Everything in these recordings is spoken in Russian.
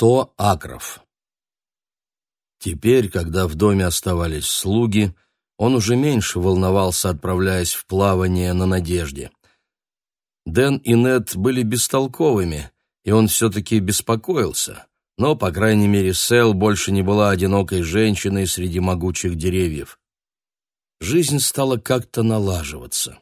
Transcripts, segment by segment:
Сто акров. Теперь, когда в доме оставались слуги, он уже меньше волновался, отправляясь в плавание на надежде. Дэн и Нед были бестолковыми, и он все-таки беспокоился, но, по крайней мере, Сэл больше не была одинокой женщиной среди могучих деревьев. Жизнь стала как-то налаживаться.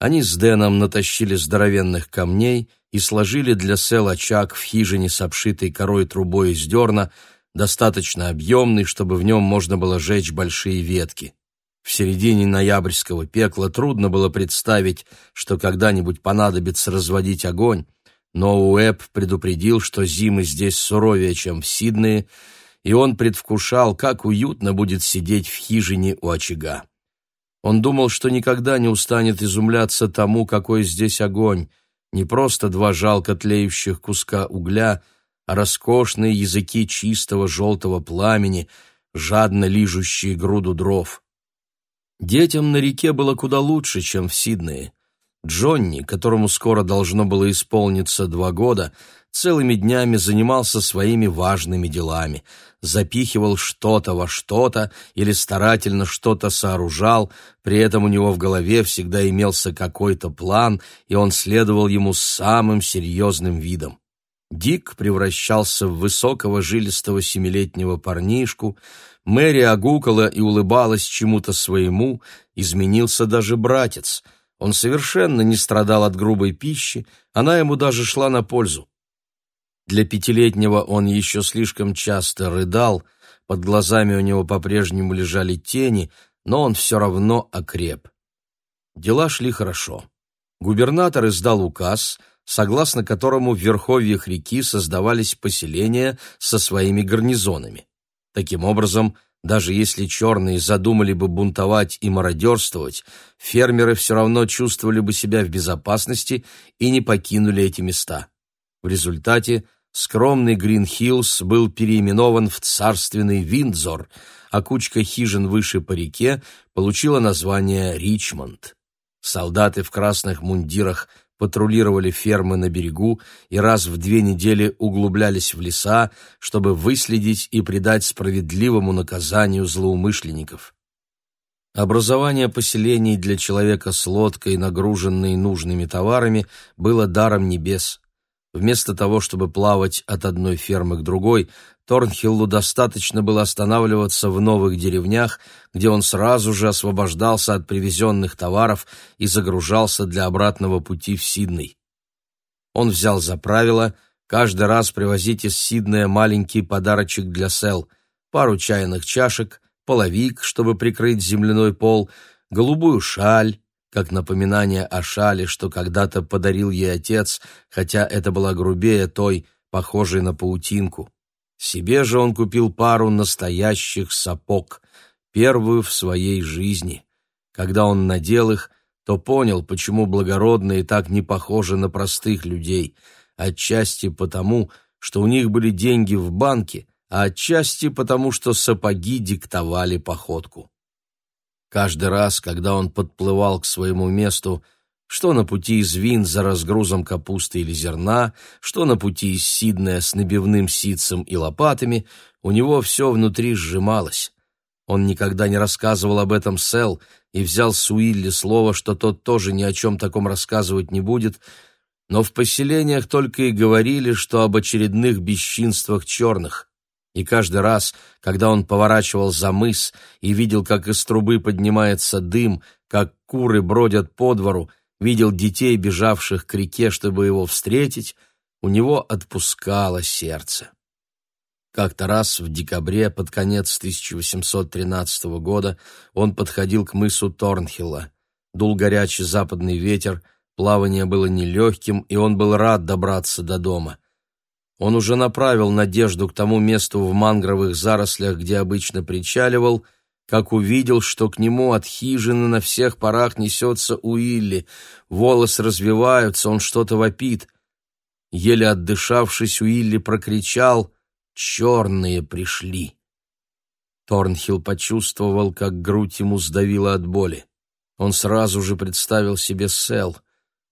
Они с Дэном натащили здоровенных камней и сложили для Сел очаг в хижине с обшитой корой трубой из дерна, достаточно объемный, чтобы в нем можно было жечь большие ветки. В середине ноябрьского пекла трудно было представить, что когда-нибудь понадобится разводить огонь, но Уэб предупредил, что зимы здесь суровее, чем в Сиднее, и он предвкушал, как уютно будет сидеть в хижине у очага. Он думал, что никогда не устанет изумляться тому, какой здесь огонь, не просто два жалко тлеющих куска угля, а роскошные языки чистого желтого пламени, жадно лижущие груду дров. Детям на реке было куда лучше, чем в Сиднее. Джонни, которому скоро должно было исполниться два года, целыми днями занимался своими важными делами, запихивал что-то во что-то или старательно что-то сооружал, при этом у него в голове всегда имелся какой-то план, и он следовал ему самым серьезным видом. Дик превращался в высокого жилистого семилетнего парнишку, Мэри огукала и улыбалась чему-то своему, изменился даже братец. Он совершенно не страдал от грубой пищи, она ему даже шла на пользу. Для пятилетнего он еще слишком часто рыдал, под глазами у него по-прежнему лежали тени, но он все равно окреп. Дела шли хорошо. Губернатор издал указ, согласно которому в верховьях реки создавались поселения со своими гарнизонами. Таким образом, даже если черные задумали бы бунтовать и мародерствовать, фермеры все равно чувствовали бы себя в безопасности и не покинули эти места. В результате скромный Грин-Хиллз был переименован в царственный Виндзор, а кучка хижин выше по реке получила название Ричмонд. Солдаты в красных мундирах патрулировали фермы на берегу и раз в две недели углублялись в леса, чтобы выследить и придать справедливому наказанию злоумышленников. Образование поселений для человека с лодкой, нагруженной нужными товарами, было даром небес. Вместо того, чтобы плавать от одной фермы к другой, Торнхиллу достаточно было останавливаться в новых деревнях, где он сразу же освобождался от привезенных товаров и загружался для обратного пути в Сидней. Он взял за правило каждый раз привозить из Сиднея маленький подарочек для Сел, пару чайных чашек, половик, чтобы прикрыть земляной пол, голубую шаль, как напоминание о шале, что когда-то подарил ей отец, хотя это была грубее той, похожей на паутинку. Себе же он купил пару настоящих сапог, первую в своей жизни. Когда он надел их, то понял, почему благородные так не похожи на простых людей, отчасти потому, что у них были деньги в банке, а отчасти потому, что сапоги диктовали походку. Каждый раз, когда он подплывал к своему месту, что на пути из Вин за разгрузом капусты или зерна, что на пути из Сиднея с набивным ситцем и лопатами, у него все внутри сжималось. Он никогда не рассказывал об этом Сэл и взял с Уилли слово, что тот тоже ни о чем таком рассказывать не будет, но в поселениях только и говорили, что об очередных бесчинствах черных и каждый раз, когда он поворачивал за мыс и видел, как из трубы поднимается дым, как куры бродят по двору, видел детей, бежавших к реке, чтобы его встретить, у него отпускало сердце. Как-то раз в декабре, под конец 1813 года, он подходил к мысу Торнхилла. Дул горячий западный ветер, плавание было нелегким, и он был рад добраться до дома. Он уже направил надежду к тому месту в мангровых зарослях, где обычно причаливал, как увидел, что к нему от хижины на всех парах несется Уилли. Волосы развиваются, он что-то вопит. Еле отдышавшись, Уилли прокричал «Черные пришли!». Торнхилл почувствовал, как грудь ему сдавила от боли. Он сразу же представил себе Сел.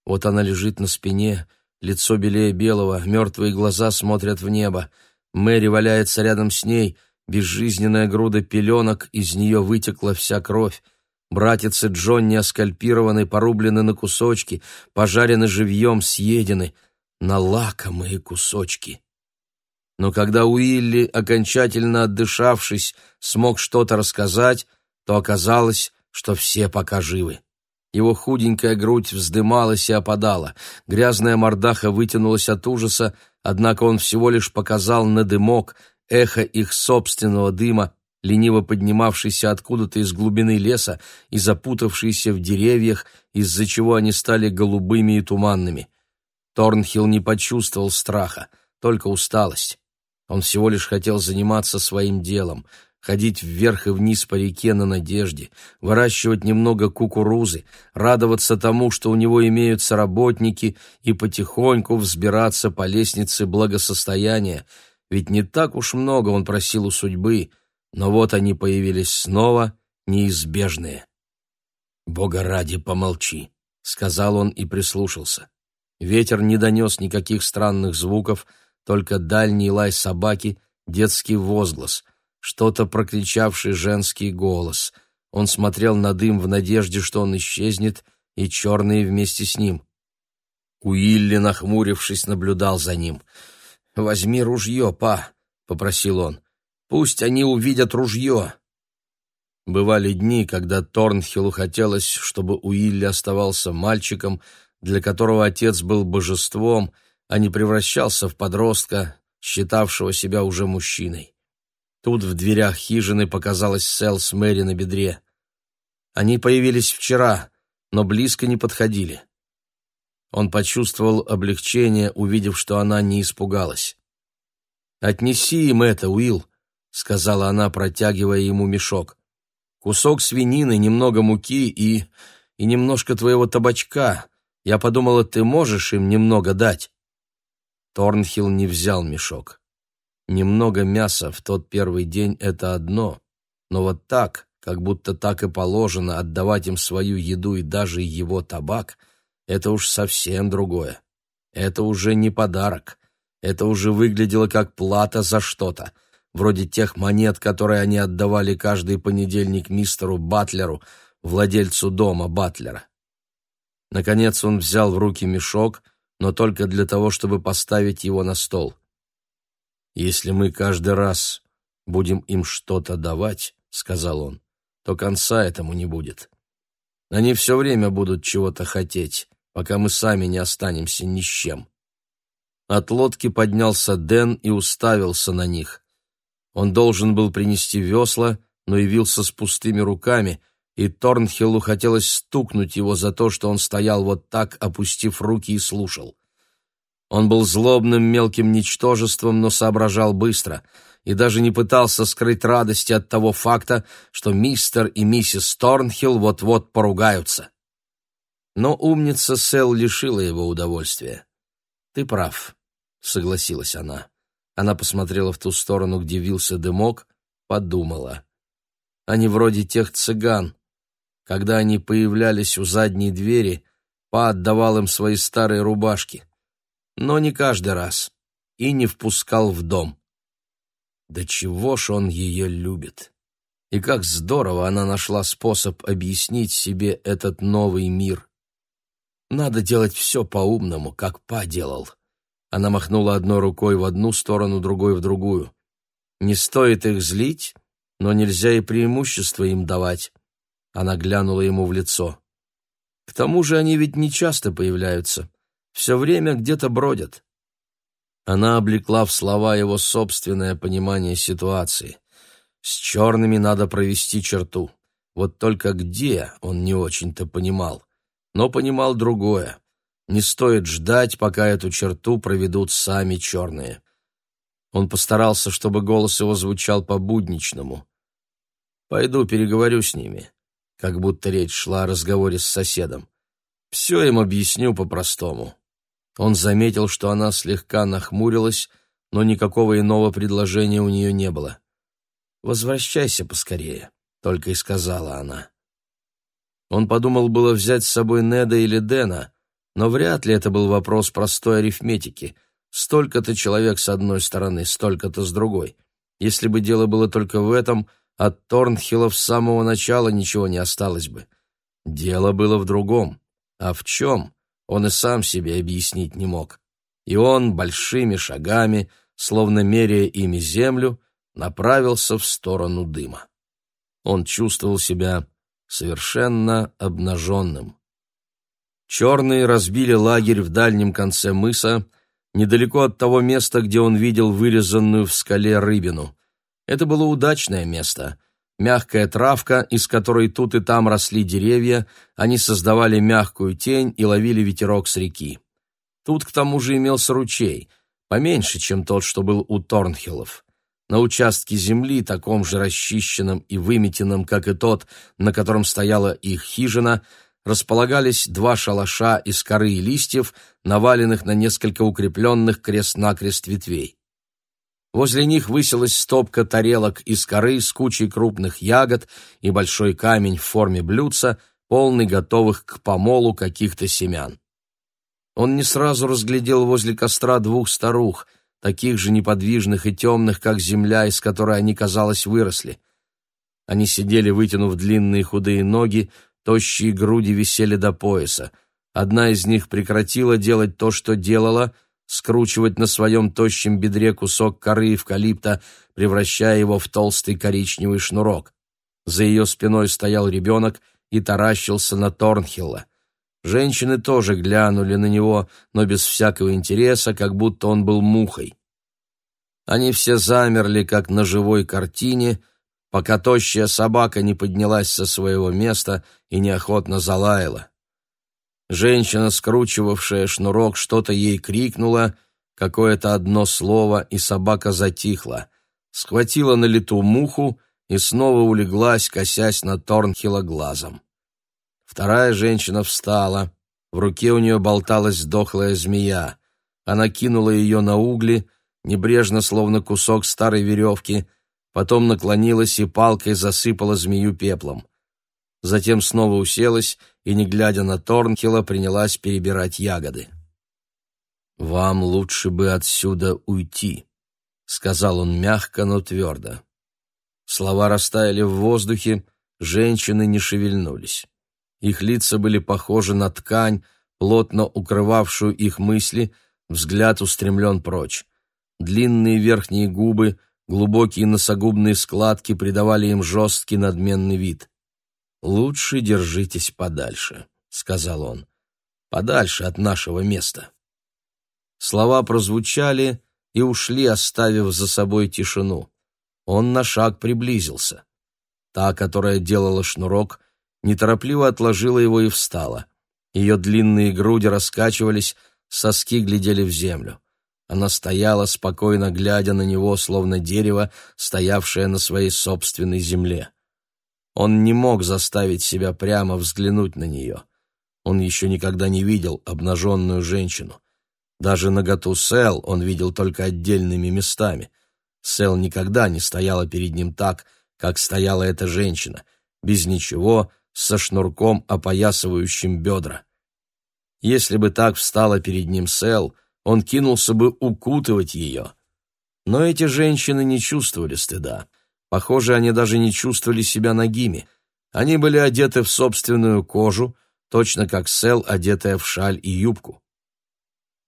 Вот она лежит на спине, Лицо белее белого, мертвые глаза смотрят в небо. Мэри валяется рядом с ней, безжизненная груда пеленок, из нее вытекла вся кровь. Братицы Джонни оскальпированы, порублены на кусочки, пожарены живьем, съедены на лакомые кусочки. Но когда Уилли, окончательно отдышавшись, смог что-то рассказать, то оказалось, что все пока живы. Его худенькая грудь вздымалась и опадала, грязная мордаха вытянулась от ужаса, однако он всего лишь показал на дымок, эхо их собственного дыма, лениво поднимавшийся откуда-то из глубины леса и запутавшийся в деревьях, из-за чего они стали голубыми и туманными. Торнхилл не почувствовал страха, только усталость. Он всего лишь хотел заниматься своим делом, ходить вверх и вниз по реке на надежде, выращивать немного кукурузы, радоваться тому, что у него имеются работники, и потихоньку взбираться по лестнице благосостояния, ведь не так уж много он просил у судьбы, но вот они появились снова, неизбежные. «Бога ради, помолчи», — сказал он и прислушался. Ветер не донес никаких странных звуков, только дальний лай собаки, детский возглас, что-то прокричавший женский голос. Он смотрел на дым в надежде, что он исчезнет, и черные вместе с ним. Уилли, нахмурившись, наблюдал за ним. «Возьми ружье, па», — попросил он. «Пусть они увидят ружье». Бывали дни, когда Торнхиллу хотелось, чтобы Уилли оставался мальчиком, для которого отец был божеством — а не превращался в подростка, считавшего себя уже мужчиной. Тут в дверях хижины показалась Сэл с Мэри на бедре. Они появились вчера, но близко не подходили. Он почувствовал облегчение, увидев, что она не испугалась. «Отнеси им это, Уилл», — сказала она, протягивая ему мешок. «Кусок свинины, немного муки и... и немножко твоего табачка. Я подумала, ты можешь им немного дать». Торнхилл не взял мешок. Немного мяса в тот первый день — это одно, но вот так, как будто так и положено отдавать им свою еду и даже его табак, это уж совсем другое. Это уже не подарок. Это уже выглядело как плата за что-то, вроде тех монет, которые они отдавали каждый понедельник мистеру Батлеру, владельцу дома Батлера. Наконец он взял в руки мешок — но только для того, чтобы поставить его на стол. «Если мы каждый раз будем им что-то давать, — сказал он, — то конца этому не будет. Они все время будут чего-то хотеть, пока мы сами не останемся ни с чем». От лодки поднялся Дэн и уставился на них. Он должен был принести весла, но явился с пустыми руками, и Торнхиллу хотелось стукнуть его за то, что он стоял вот так, опустив руки и слушал. Он был злобным мелким ничтожеством, но соображал быстро и даже не пытался скрыть радости от того факта, что мистер и миссис Торнхилл вот-вот поругаются. Но умница Сэл лишила его удовольствия. «Ты прав», — согласилась она. Она посмотрела в ту сторону, где вился дымок, подумала. «Они вроде тех цыган, когда они появлялись у задней двери, Па отдавал им свои старые рубашки. Но не каждый раз. И не впускал в дом. Да чего ж он ее любит. И как здорово она нашла способ объяснить себе этот новый мир. Надо делать все по-умному, как Па делал. Она махнула одной рукой в одну сторону, другой в другую. Не стоит их злить, но нельзя и преимущество им давать. Она глянула ему в лицо. К тому же они ведь не часто появляются. Все время где-то бродят. Она облекла в слова его собственное понимание ситуации. С черными надо провести черту. Вот только где, он не очень-то понимал. Но понимал другое. Не стоит ждать, пока эту черту проведут сами черные. Он постарался, чтобы голос его звучал по-будничному. «Пойду переговорю с ними как будто речь шла о разговоре с соседом. Все им объясню по-простому. Он заметил, что она слегка нахмурилась, но никакого иного предложения у нее не было. «Возвращайся поскорее», — только и сказала она. Он подумал было взять с собой Неда или Дэна, но вряд ли это был вопрос простой арифметики. Столько-то человек с одной стороны, столько-то с другой. Если бы дело было только в этом, от Торнхиллов с самого начала ничего не осталось бы. Дело было в другом. А в чем, он и сам себе объяснить не мог. И он большими шагами, словно меряя ими землю, направился в сторону дыма. Он чувствовал себя совершенно обнаженным. Черные разбили лагерь в дальнем конце мыса, недалеко от того места, где он видел вырезанную в скале рыбину. Это было удачное место. Мягкая травка, из которой тут и там росли деревья, они создавали мягкую тень и ловили ветерок с реки. Тут к тому же имелся ручей, поменьше, чем тот, что был у Торнхиллов. На участке земли, таком же расчищенном и выметенном, как и тот, на котором стояла их хижина, располагались два шалаша из коры и листьев, наваленных на несколько укрепленных крест-накрест ветвей. Возле них высилась стопка тарелок из коры с кучей крупных ягод и большой камень в форме блюдца, полный готовых к помолу каких-то семян. Он не сразу разглядел возле костра двух старух — таких же неподвижных и темных, как земля, из которой они, казалось, выросли. Они сидели, вытянув длинные худые ноги, тощие груди висели до пояса. Одна из них прекратила делать то, что делала, скручивать на своем тощем бедре кусок коры эвкалипта, превращая его в толстый коричневый шнурок. За ее спиной стоял ребенок и таращился на Торнхилла. Женщины тоже глянули на него, но без всякого интереса, как будто он был мухой. Они все замерли, как на живой картине, пока тощая собака не поднялась со своего места и неохотно залаяла. Женщина, скручивавшая шнурок, что-то ей крикнула, какое-то одно слово, и собака затихла, схватила на лету муху и снова улеглась, косясь на Торнхилла глазом. Вторая женщина встала. В руке у нее болталась дохлая змея. Она кинула ее на угли, небрежно, словно кусок старой веревки, потом наклонилась и палкой засыпала змею пеплом. Затем снова уселась и, не глядя на Торнхилла, принялась перебирать ягоды. «Вам лучше бы отсюда уйти», — сказал он мягко, но твердо. Слова растаяли в воздухе, женщины не шевельнулись. Их лица были похожи на ткань, плотно укрывавшую их мысли, взгляд устремлен прочь. Длинные верхние губы, глубокие носогубные складки придавали им жесткий надменный вид. «Лучше держитесь подальше», — сказал он, — «подальше от нашего места». Слова прозвучали и ушли, оставив за собой тишину. Он на шаг приблизился. Та, которая делала шнурок, неторопливо отложила его и встала. Ее длинные груди раскачивались, соски глядели в землю. Она стояла, спокойно глядя на него, словно дерево, стоявшее на своей собственной земле. Он не мог заставить себя прямо взглянуть на нее. Он еще никогда не видел обнаженную женщину. Даже наготу Сэл он видел только отдельными местами. Сэл никогда не стояла перед ним так, как стояла эта женщина, без ничего, со шнурком, опоясывающим бедра. Если бы так встала перед ним Сэл, он кинулся бы укутывать ее. Но эти женщины не чувствовали стыда. Похоже, они даже не чувствовали себя нагими. Они были одеты в собственную кожу, точно как Сэл, одетая в шаль и юбку.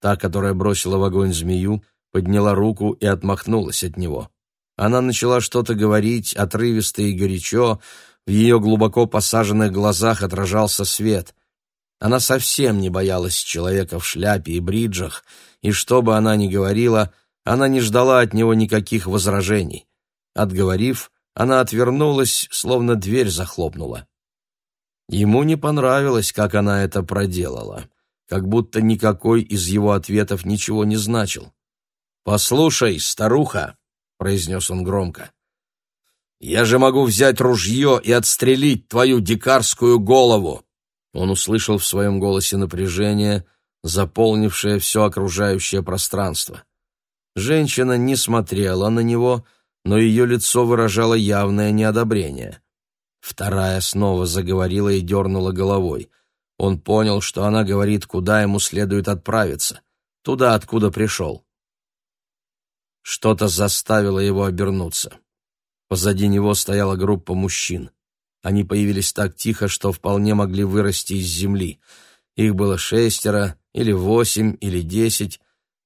Та, которая бросила в огонь змею, подняла руку и отмахнулась от него. Она начала что-то говорить, отрывисто и горячо, в ее глубоко посаженных глазах отражался свет. Она совсем не боялась человека в шляпе и бриджах, и что бы она ни говорила, она не ждала от него никаких возражений. Отговорив, она отвернулась, словно дверь захлопнула. Ему не понравилось, как она это проделала, как будто никакой из его ответов ничего не значил. «Послушай, старуха», — произнес он громко, я же могу взять ружье и отстрелить твою дикарскую голову!» Он услышал в своем голосе напряжение, заполнившее все окружающее пространство. Женщина не смотрела на него, но ее лицо выражало явное неодобрение. Вторая снова заговорила и дернула головой. Он понял, что она говорит, куда ему следует отправиться, туда, откуда пришел, Что-то заставило его обернуться. Позади него стояла группа мужчин. Они появились так тихо, что вполне могли вырасти из земли. Их было шестеро, или восемь, или десять.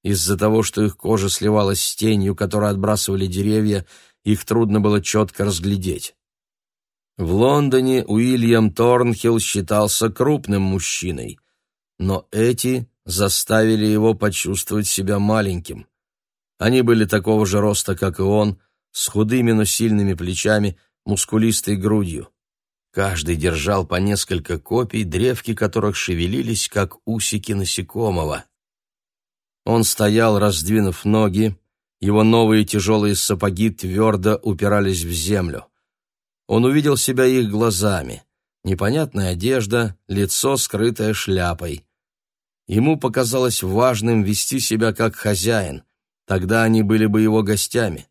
Из-за того, что их кожа сливалась с тенью, которую отбрасывали деревья, их трудно было четко разглядеть. В Лондоне Уильям Торнхилл считался крупным мужчиной, но эти заставили его почувствовать себя маленьким. Они были такого же роста, как и он, с худыми, но сильными плечами, мускулистой грудью. Каждый держал по несколько копий, древки которых шевелились, как усики насекомого. Он стоял, раздвинув ноги, его новые тяжелые сапоги твердо упирались в землю. Он увидел себя их глазами. Непонятная одежда, лицо, скрытое шляпой. Ему показалось важным вести себя как хозяин. Тогда они были бы его гостями.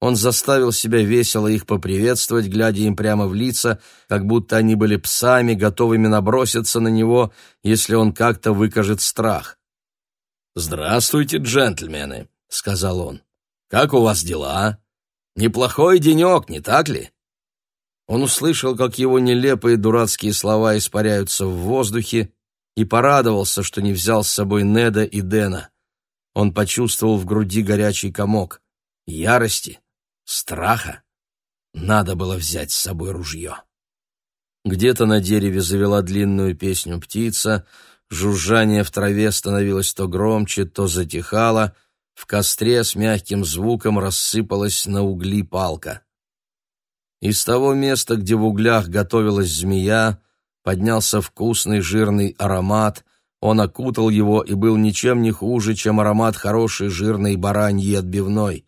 Он заставил себя весело их поприветствовать, глядя им прямо в лица, как будто они были псами, готовыми наброситься на него, если он как-то выкажет страх. «Здравствуйте, джентльмены», — сказал он. «Как у вас дела? Неплохой денек, не так ли?» Он услышал, как его нелепые дурацкие слова испаряются в воздухе, и порадовался, что не взял с собой Неда и Дэна. Он почувствовал в груди горячий комок. Ярости, страха. Надо было взять с собой ружье. Где-то на дереве завела длинную песню птица, жужжание в траве становилось то громче, то затихало, в костре с мягким звуком рассыпалась на угли палка. Из того места, где в углях готовилась змея, поднялся вкусный жирный аромат, он окутал его и был ничем не хуже, чем аромат хорошей жирной бараньи отбивной.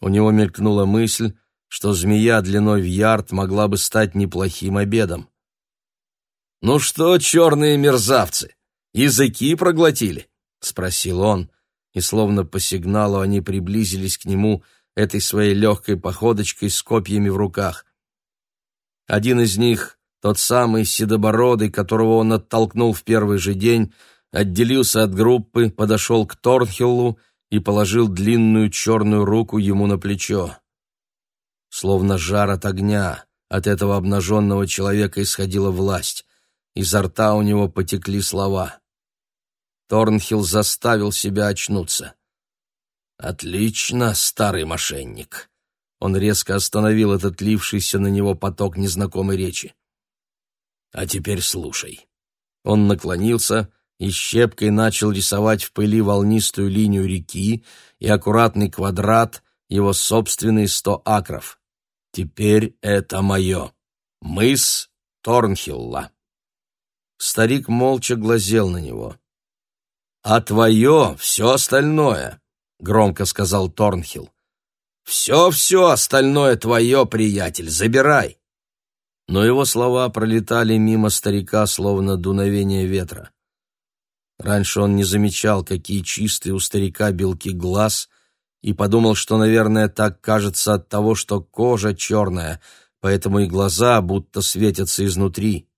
У него мелькнула мысль, что змея длиной в ярд могла бы стать неплохим обедом. «Ну что, черные мерзавцы, языки проглотили?» — спросил он, и словно по сигналу они приблизились к нему — этой своей легкой походочкой с копьями в руках. Один из них, тот самый седобородый, которого он оттолкнул в первый же день, отделился от группы, подошел к Торнхиллу и положил длинную черную руку ему на плечо. Словно жар от огня, от этого обнаженного человека исходила власть. Изо рта у него потекли слова. Торнхилл заставил себя очнуться. «Отлично, старый мошенник!» Он резко остановил этот лившийся на него поток незнакомой речи. «А теперь слушай». Он наклонился и щепкой начал рисовать в пыли волнистую линию реки и аккуратный квадрат, его собственные сто акров. «Теперь это мое. Мыс Торнхилла». Старик молча глазел на него. «А твое все остальное громко сказал Торнхилл. «Все-все остальное твое, приятель, забирай!» Но его слова пролетали мимо старика, словно дуновение ветра. Раньше он не замечал, какие чистые у старика белки глаз, и подумал, что, наверное, так кажется от того, что кожа черная, поэтому и глаза будто светятся изнутри.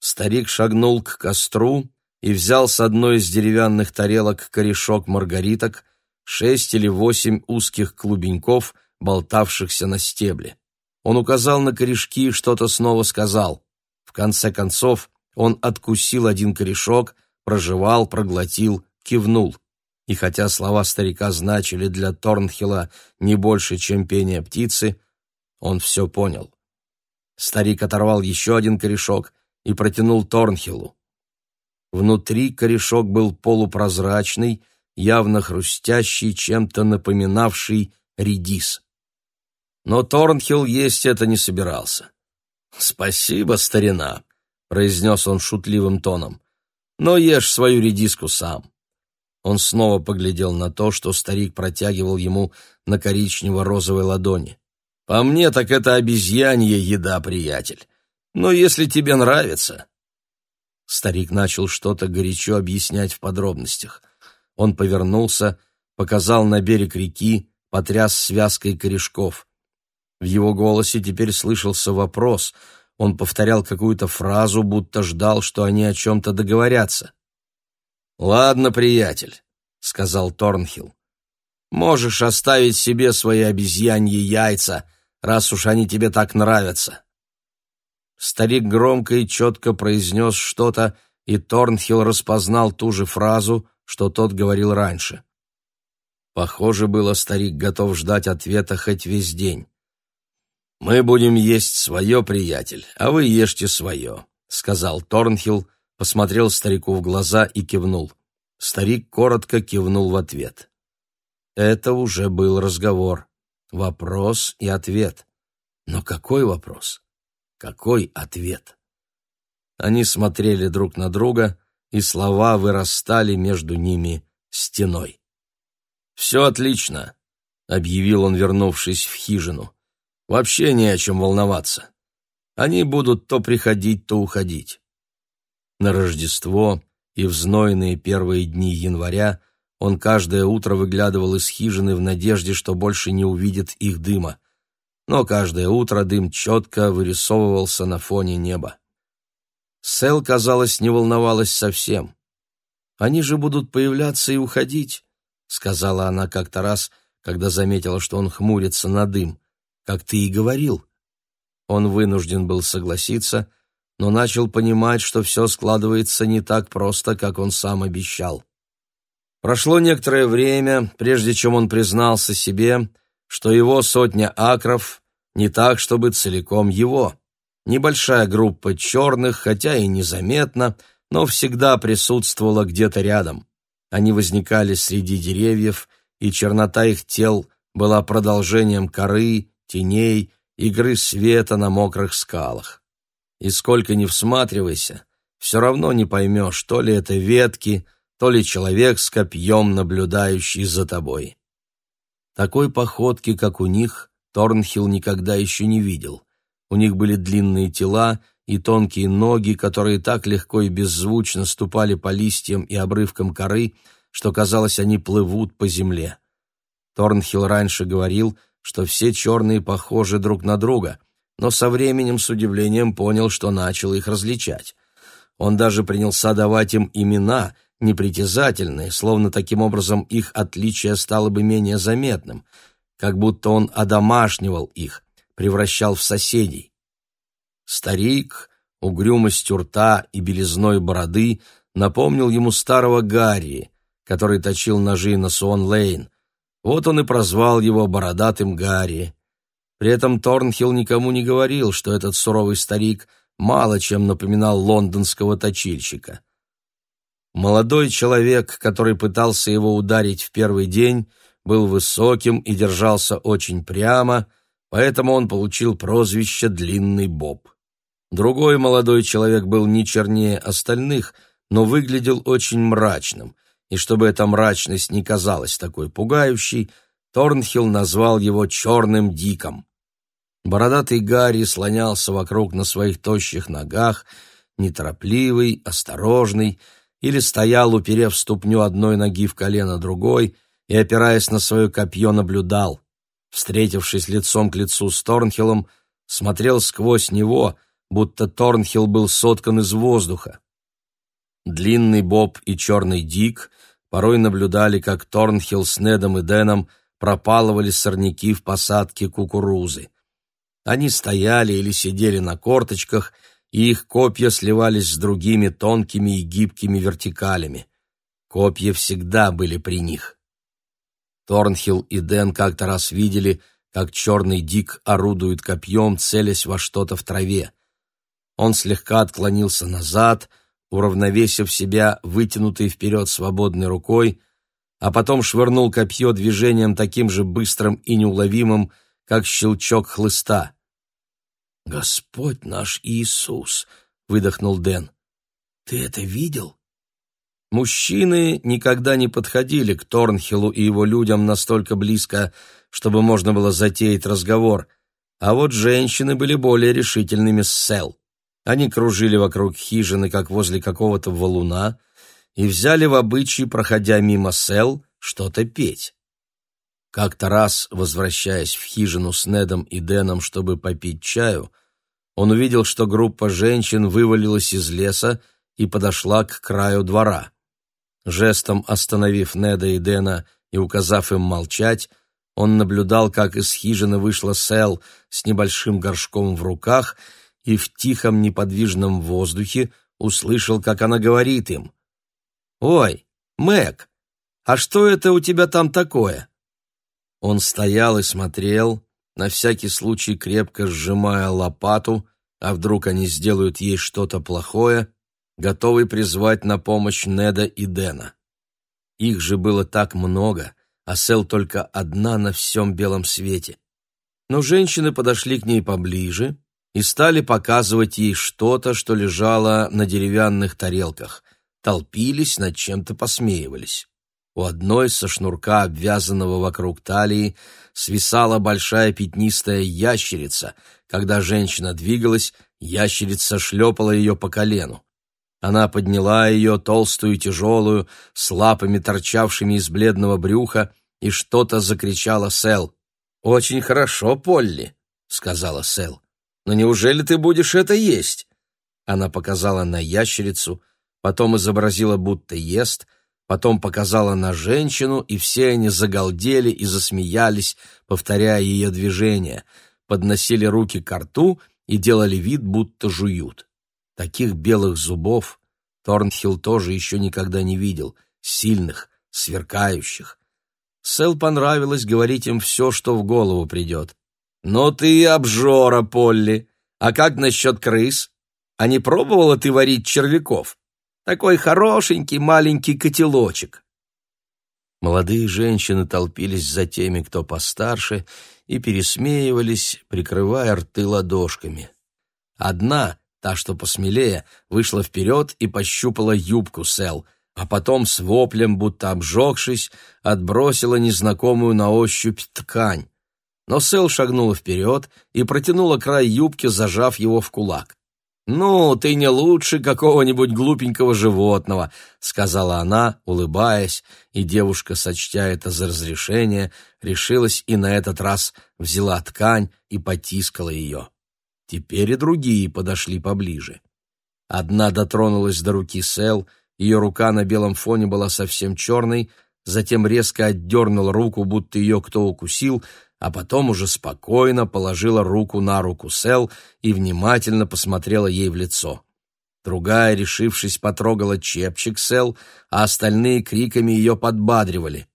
Старик шагнул к костру и взял с одной из деревянных тарелок корешок маргариток, шесть или восемь узких клубеньков, болтавшихся на стебле. Он указал на корешки и что-то снова сказал. В конце концов он откусил один корешок, прожевал, проглотил, кивнул. И хотя слова старика значили для Торнхилла не больше, чем пение птицы, он все понял. Старик оторвал еще один корешок и протянул Торнхиллу. Внутри корешок был полупрозрачный, явно хрустящий, чем-то напоминавший редис. Но Торнхилл есть это не собирался. «Спасибо, старина», — произнес он шутливым тоном, — «но ешь свою редиску сам». Он снова поглядел на то, что старик протягивал ему на коричнево-розовой ладони. «По мне, так это обезьянья еда, приятель. Но если тебе нравится...» Старик начал что-то горячо объяснять в подробностях. Он повернулся, показал на берег реки, потряс связкой корешков. В его голосе теперь слышался вопрос. Он повторял какую-то фразу, будто ждал, что они о чем-то договорятся. «Ладно, приятель», — сказал Торнхилл. Можешь оставить себе свои обезьяньи яйца, раз уж они тебе так нравятся». Старик громко и четко произнес что-то, и Торнхилл распознал ту же фразу, что тот говорил раньше. Похоже было, старик готов ждать ответа хоть весь день. «Мы будем есть свое, приятель, а вы ешьте свое», — сказал Торнхилл, посмотрел старику в глаза и кивнул. Старик коротко кивнул в ответ. Это уже был разговор. Вопрос и ответ. Но какой вопрос? Какой ответ? Они смотрели друг на друга, и слова вырастали между ними стеной. «Все отлично», — объявил он, вернувшись в хижину. «Вообще не о чем волноваться. Они будут то приходить, то уходить». На Рождество и в знойные первые дни января он каждое утро выглядывал из хижины в надежде, что больше не увидит их дыма. Но каждое утро дым четко вырисовывался на фоне неба. Сэл, казалось, не волновалась совсем. «Они же будут появляться и уходить», — сказала она как-то раз, когда заметила, что он хмурится на дым, как ты и говорил. Он вынужден был согласиться, но начал понимать, что все складывается не так просто, как он сам обещал. Прошло некоторое время, прежде чем он признался себе, что его сотня акров не так, чтобы целиком его. Небольшая группа черных, хотя и незаметно, но всегда присутствовала где-то рядом. Они возникали среди деревьев, и чернота их тел была продолжением коры, теней, игры света на мокрых скалах. И сколько ни всматривайся, все равно не поймешь, то ли это ветки, то ли человек с копьем, наблюдающий за тобой. Такой походки, как у них, Торнхилл никогда еще не видел. У них были длинные тела и тонкие ноги, которые так легко и беззвучно ступали по листьям и обрывкам коры, что казалось, они плывут по земле. Торнхилл раньше говорил, что все черные похожи друг на друга, но со временем с удивлением понял, что начал их различать. Он даже принялся давать им имена — непритязательные, словно таким образом их отличие стало бы менее заметным, как будто он одомашнивал их, превращал в соседей. Старик, угрюмостью рта и белизной бороды, напомнил ему старого Гарри, который точил ножи на Суон-Лейн. Вот он и прозвал его бородатым Гарри. При этом Торнхилл никому не говорил, что этот суровый старик мало чем напоминал лондонского точильщика. Молодой человек, который пытался его ударить в первый день, был высоким и держался очень прямо, поэтому он получил прозвище «Длинный Боб». Другой молодой человек был не чернее остальных, но выглядел очень мрачным, и чтобы эта мрачность не казалась такой пугающей, Торнхилл назвал его «Черным Диком». Бородатый Гарри слонялся вокруг на своих тощих ногах, неторопливый, осторожный, или стоял, уперев ступню одной ноги в колено другой и, опираясь на свое копье, наблюдал. Встретившись лицом к лицу с Торнхиллом, смотрел сквозь него, будто Торнхилл был соткан из воздуха. Длинный Боб и черный Дик порой наблюдали, как Торнхилл с Недом и Дэном пропалывали сорняки в посадке кукурузы. Они стояли или сидели на корточках и их копья сливались с другими тонкими и гибкими вертикалями. Копья всегда были при них. Торнхилл и Дэн как-то раз видели, как черный дик орудует копьем, целясь во что-то в траве. Он слегка отклонился назад, уравновесив себя вытянутой вперед свободной рукой, а потом швырнул копье движением таким же быстрым и неуловимым, как щелчок хлыста. «Господь наш Иисус!» — выдохнул Дэн. «Ты это видел?» Мужчины никогда не подходили к Торнхиллу и его людям настолько близко, чтобы можно было затеять разговор, а вот женщины были более решительными с Сел. Они кружили вокруг хижины, как возле какого-то валуна, и взяли в обычай, проходя мимо Сел, что-то петь. Как-то раз, возвращаясь в хижину с Недом и Дэном, чтобы попить чаю, он увидел, что группа женщин вывалилась из леса и подошла к краю двора. Жестом остановив Неда и Дэна и, указав им молчать, он наблюдал, как из хижины вышла Сэл с небольшим горшком в руках и в тихом неподвижном воздухе услышал, как она говорит им. «Ой, Мэг, а что это у тебя там такое?» Он стоял и смотрел, на всякий случай крепко сжимая лопату, а вдруг они сделают ей что-то плохое, готовый призвать на помощь Неда и Дэна. Их же было так много, а Сел только одна на всем белом свете. Но женщины подошли к ней поближе и стали показывать ей что-то, что лежало на деревянных тарелках, толпились, над чем-то посмеивались. У одной со шнурка, обвязанного вокруг талии, свисала большая пятнистая ящерица. Когда женщина двигалась, ящерица шлепала ее по колену. Она подняла ее, толстую и тяжелую, с лапами, торчавшими из бледного брюха, и что-то закричала Сэл. «Очень хорошо, Полли», — сказала Сэл. «Но неужели ты будешь это есть?» Она показала на ящерицу, потом изобразила, будто ест, потом показала на женщину, и все они загалдели и засмеялись, повторяя ее движения, подносили руки к рту и делали вид, будто жуют. Таких белых зубов Торнхилл тоже еще никогда не видел, сильных, сверкающих. Сэл понравилось говорить им все, что в голову придет. «Ну ты обжора, Полли! А как насчет крыс? А не пробовала ты варить червяков? Такой хорошенький маленький котелочек!» Молодые женщины толпились за теми, кто постарше, и пересмеивались, прикрывая рты ладошками. Одна, Та, что посмелее, вышла вперед и пощупала юбку Сэл, а потом с воплем, будто обжегшись, отбросила незнакомую на ощупь ткань. Но Сэл шагнула вперед и протянула край юбки, зажав его в кулак. «Ну, ты не лучше какого-нибудь глупенького животного», — сказала она, улыбаясь, и девушка, сочтя это за разрешение, решилась и на этот раз взяла ткань и потискала ее. Теперь и другие подошли поближе. Одна дотронулась до руки Сэл, ее рука на белом фоне была совсем черной, затем резко отдернула руку, будто ее кто укусил, а потом уже спокойно положила руку на руку Сэл и внимательно посмотрела ей в лицо. Другая, решившись, потрогала чепчик Сэл, а остальные криками ее подбадривали.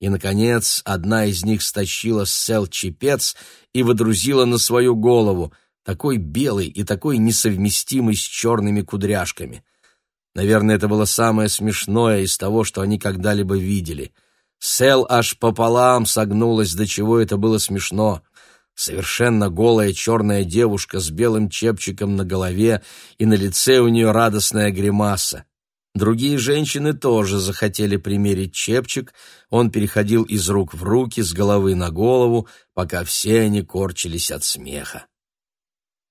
И, наконец, одна из них стащила с Сэл чепец и водрузила на свою голову, такой белый и такой несовместимый с черными кудряшками. Наверное, это было самое смешное из того, что они когда-либо видели. Сэл аж пополам согнулась, до чего это было смешно. Совершенно голая черная девушка с белым чепчиком на голове, и на лице у нее радостная гримаса. Другие женщины тоже захотели примерить чепчик, он переходил из рук в руки, с головы на голову, пока все они корчились от смеха.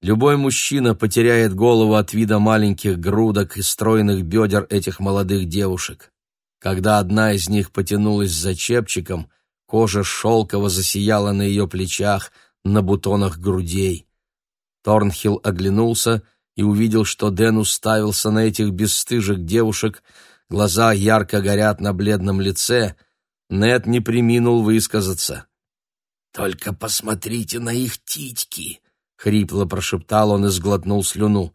Любой мужчина потеряет голову от вида маленьких грудок и стройных бедер этих молодых девушек. Когда одна из них потянулась за чепчиком, кожа шелково засияла на ее плечах, на бутонах грудей. Торнхилл оглянулся — и увидел, что Дэн уставился на этих бесстыжих девушек, глаза ярко горят на бледном лице, Нед не приминул высказаться. «Только посмотрите на их титьки!» — хрипло прошептал он и сглотнул слюну.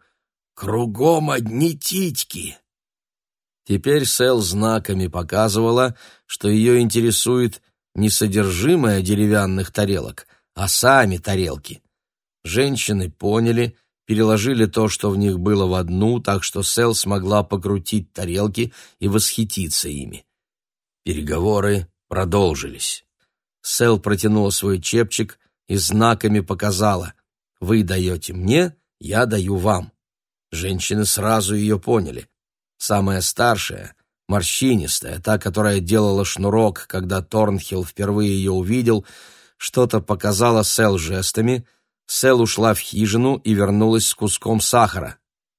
«Кругом одни титьки!» Теперь Сэл знаками показывала, что ее интересует не содержимое деревянных тарелок, а сами тарелки. Женщины поняли, переложили то, что в них было в одну, так что Сэл смогла покрутить тарелки и восхититься ими. Переговоры продолжились. Сэл протянула свой чепчик и знаками показала «Вы даете мне, я даю вам». Женщины сразу ее поняли. Самая старшая, морщинистая, та, которая делала шнурок, когда Торнхилл впервые ее увидел, что-то показала Сэл жестами — Сэл ушла в хижину и вернулась с куском сахара.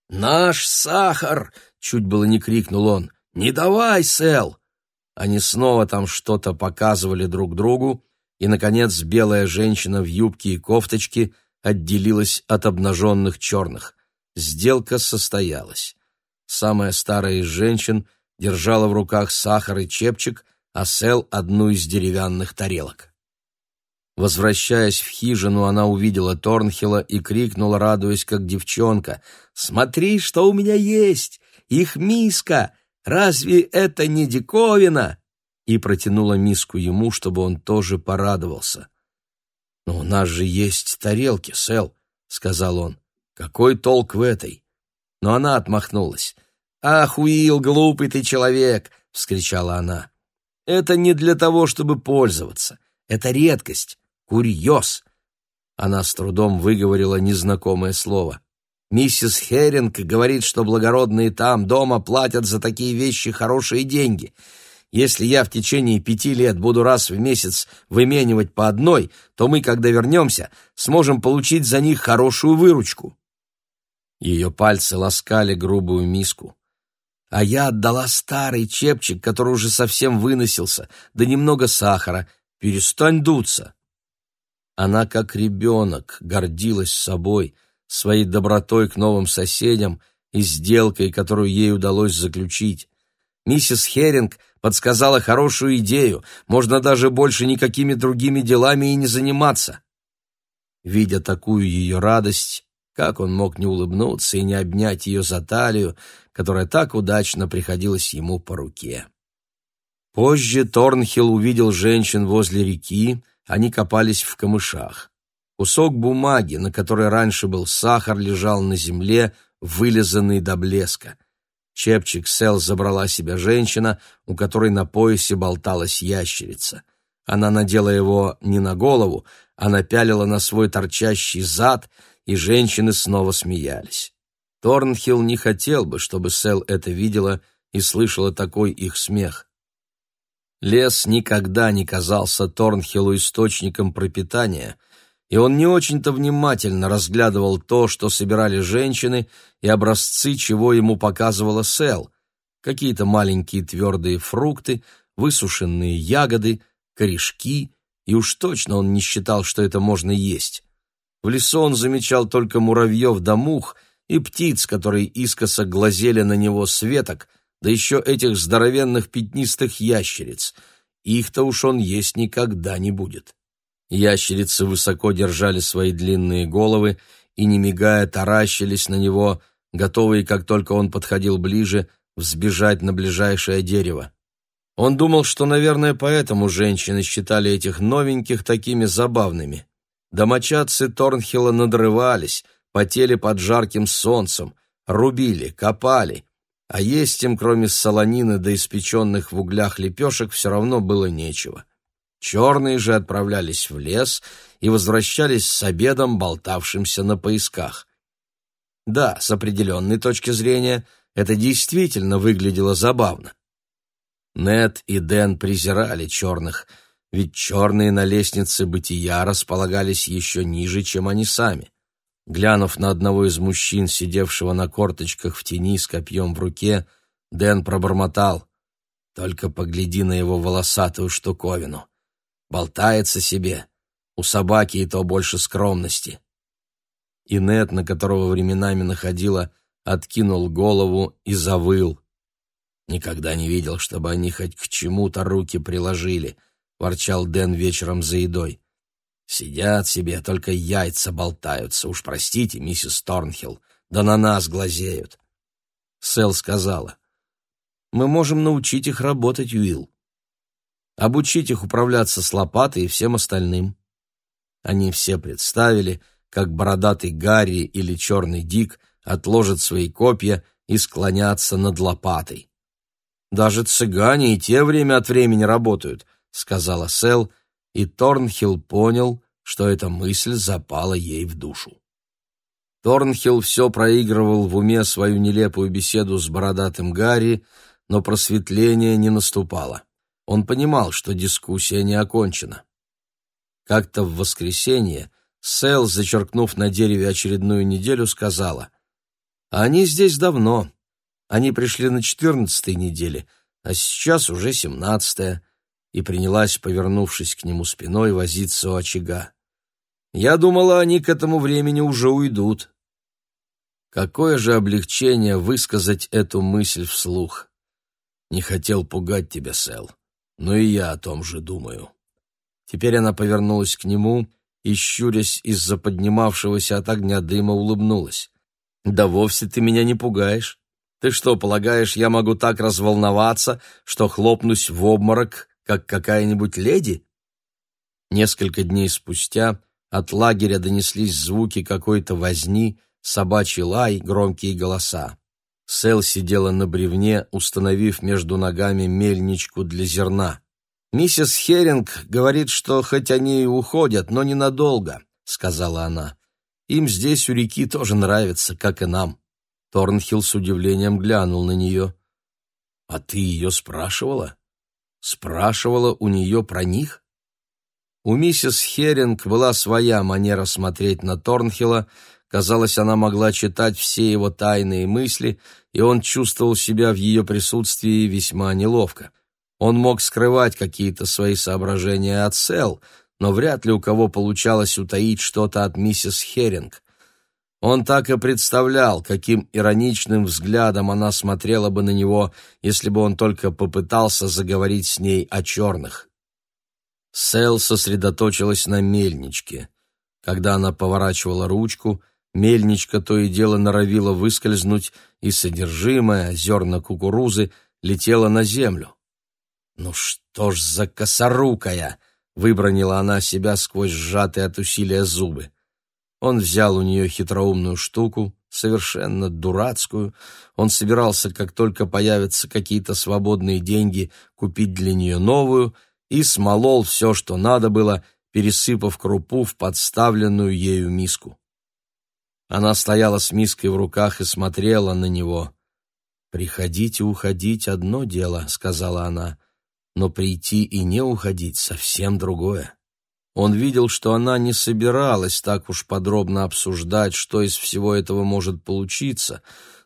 «Наш сахар!» — чуть было не крикнул он. «Не давай, Сэл!» Они снова там что-то показывали друг другу, и, наконец, белая женщина в юбке и кофточке отделилась от обнаженных черных. Сделка состоялась. Самая старая из женщин держала в руках сахар и чепчик, а Сэл — одну из деревянных тарелок. Возвращаясь в хижину, она увидела Торнхилла и крикнула, радуясь, как девчонка, «Смотри, что у меня есть! Их миска! Разве это не диковина?» И протянула миску ему, чтобы он тоже порадовался. «Но у нас же есть тарелки, Сэл», — сказал он. «Какой толк в этой?» Но она отмахнулась. «Ах, Уилл, глупый ты человек!» — вскричала она. «Это не для того, чтобы пользоваться. Это редкость, курьез». Она с трудом выговорила незнакомое слово. «Миссис Херинг говорит, что благородные там, дома, платят за такие вещи хорошие деньги. Если я в течение пяти лет буду раз в месяц выменивать по одной, то мы, когда вернемся, сможем получить за них хорошую выручку». Ее пальцы ласкали грубую миску. А я отдала старый чепчик, который уже совсем выносился, да немного сахара. Перестань дуться. Она, как ребенок, гордилась собой, своей добротой к новым соседям и сделкой, которую ей удалось заключить. Миссис Херинг подсказала хорошую идею, можно даже больше никакими другими делами и не заниматься. Видя такую ее радость, как он мог не улыбнуться и не обнять ее за талию, которая так удачно приходилась ему по руке. Позже Торнхилл увидел женщин возле реки, они копались в камышах. Кусок бумаги, на которой раньше был сахар, лежал на земле, вылизанный до блеска. Чепчик Сел забрала себя женщина, у которой на поясе болталась ящерица. Она надела его не на голову, а напялила на свой торчащий зад, и женщины снова смеялись. Торнхилл не хотел бы, чтобы Сел это видела и слышала такой их смех. Лес никогда не казался Торнхиллу источником пропитания, и он не очень-то внимательно разглядывал то, что собирали женщины, и образцы, чего ему показывала Сэл. Какие-то маленькие твердые фрукты, высушенные ягоды, корешки, и уж точно он не считал, что это можно есть. В лесу он замечал только муравьев да мух и птиц, которые искоса глазели на него с веток, да еще этих здоровенных пятнистых ящериц. Их-то уж он есть никогда не будет. Ящерицы высоко держали свои длинные головы и, не мигая, таращились на него, готовые, как только он подходил ближе, взбежать на ближайшее дерево. Он думал, что, наверное, поэтому женщины считали этих новеньких такими забавными. Домочадцы Торнхилла надрывались, потели под жарким солнцем, рубили, копали, а есть им, кроме солонины да испеченных в углях лепешек, все равно было нечего. Черные же отправлялись в лес и возвращались с обедом, болтавшимся на поисках. Да, с определенной точки зрения, это действительно выглядело забавно. Нед и Дэн презирали черных, ведь черные на лестнице бытия располагались еще ниже, чем они сами. Глянув на одного из мужчин, сидевшего на корточках в тени с копьем в руке, Дэн пробормотал. «Только погляди на его волосатую штуковину болтается себе. У собаки и то больше скромности. И Нет, на которого временами находила, откинул голову и завыл. Никогда не видел, чтобы они хоть к чему-то руки приложили, ворчал Дэн вечером за едой. Сидят себе, только яйца болтаются. Уж простите, миссис Торнхилл, да на нас глазеют. Сэл сказала, «Мы можем научить их работать, Уилл обучить их управляться с лопатой и всем остальным. Они все представили, как бородатый Гарри или черный Дик отложат свои копья и склонятся над лопатой. «Даже цыгане и те время от времени работают», — сказала Сэл, и Торнхилл понял, что эта мысль запала ей в душу. Торнхилл все проигрывал в уме свою нелепую беседу с бородатым Гарри, но просветление не наступало. Он понимал, что дискуссия не окончена. Как-то в воскресенье Сэл, зачеркнув на дереве очередную неделю, сказала, «Они здесь давно. Они пришли на четырнадцатой неделе, а сейчас уже семнадцатая» и принялась, повернувшись к нему спиной, возиться у очага. «Я думала, они к этому времени уже уйдут». Какое же облегчение высказать эту мысль вслух. Не хотел пугать тебя, Сэл. «Ну и я о том же думаю». Теперь она повернулась к нему и, щурясь из-за поднимавшегося от огня дыма, улыбнулась. «Да вовсе ты меня не пугаешь. Ты что, полагаешь, я могу так разволноваться, что хлопнусь в обморок, как какая-нибудь леди?» Несколько дней спустя от лагеря донеслись звуки какой-то возни, собачий лай, громкие голоса. Сэл сидела на бревне, установив между ногами мельничку для зерна. «Миссис Херинг говорит, что хоть они и уходят, но ненадолго», — сказала она. «Им здесь у реки тоже нравится, как и нам». Торнхилл с удивлением глянул на нее. «А ты ее спрашивала? Спрашивала у нее про них?» У миссис Херинг была своя манера смотреть на Торнхилла, казалось, она могла читать все его тайные мысли, и он чувствовал себя в ее присутствии весьма неловко. Он мог скрывать какие-то свои соображения от Сел, но вряд ли у кого получалось утаить что-то от миссис Херинг. Он так и представлял, каким ироничным взглядом она смотрела бы на него, если бы он только попытался заговорить с ней о черных. Сэл сосредоточилась на мельничке. Когда она поворачивала ручку, мельничка то и дело норовила выскользнуть, и содержимое, зерна кукурузы, летело на землю. «Ну что ж за косорукая!» — выбронила она себя сквозь сжатые от усилия зубы. Он взял у нее хитроумную штуку, совершенно дурацкую. Он собирался, как только появятся какие-то свободные деньги, купить для нее новую и смолол все, что надо было, пересыпав крупу в подставленную ею миску. Она стояла с миской в руках и смотрела на него. «Приходить и уходить — одно дело», — сказала она, — «но прийти и не уходить — совсем другое». Он видел, что она не собиралась так уж подробно обсуждать, что из всего этого может получиться,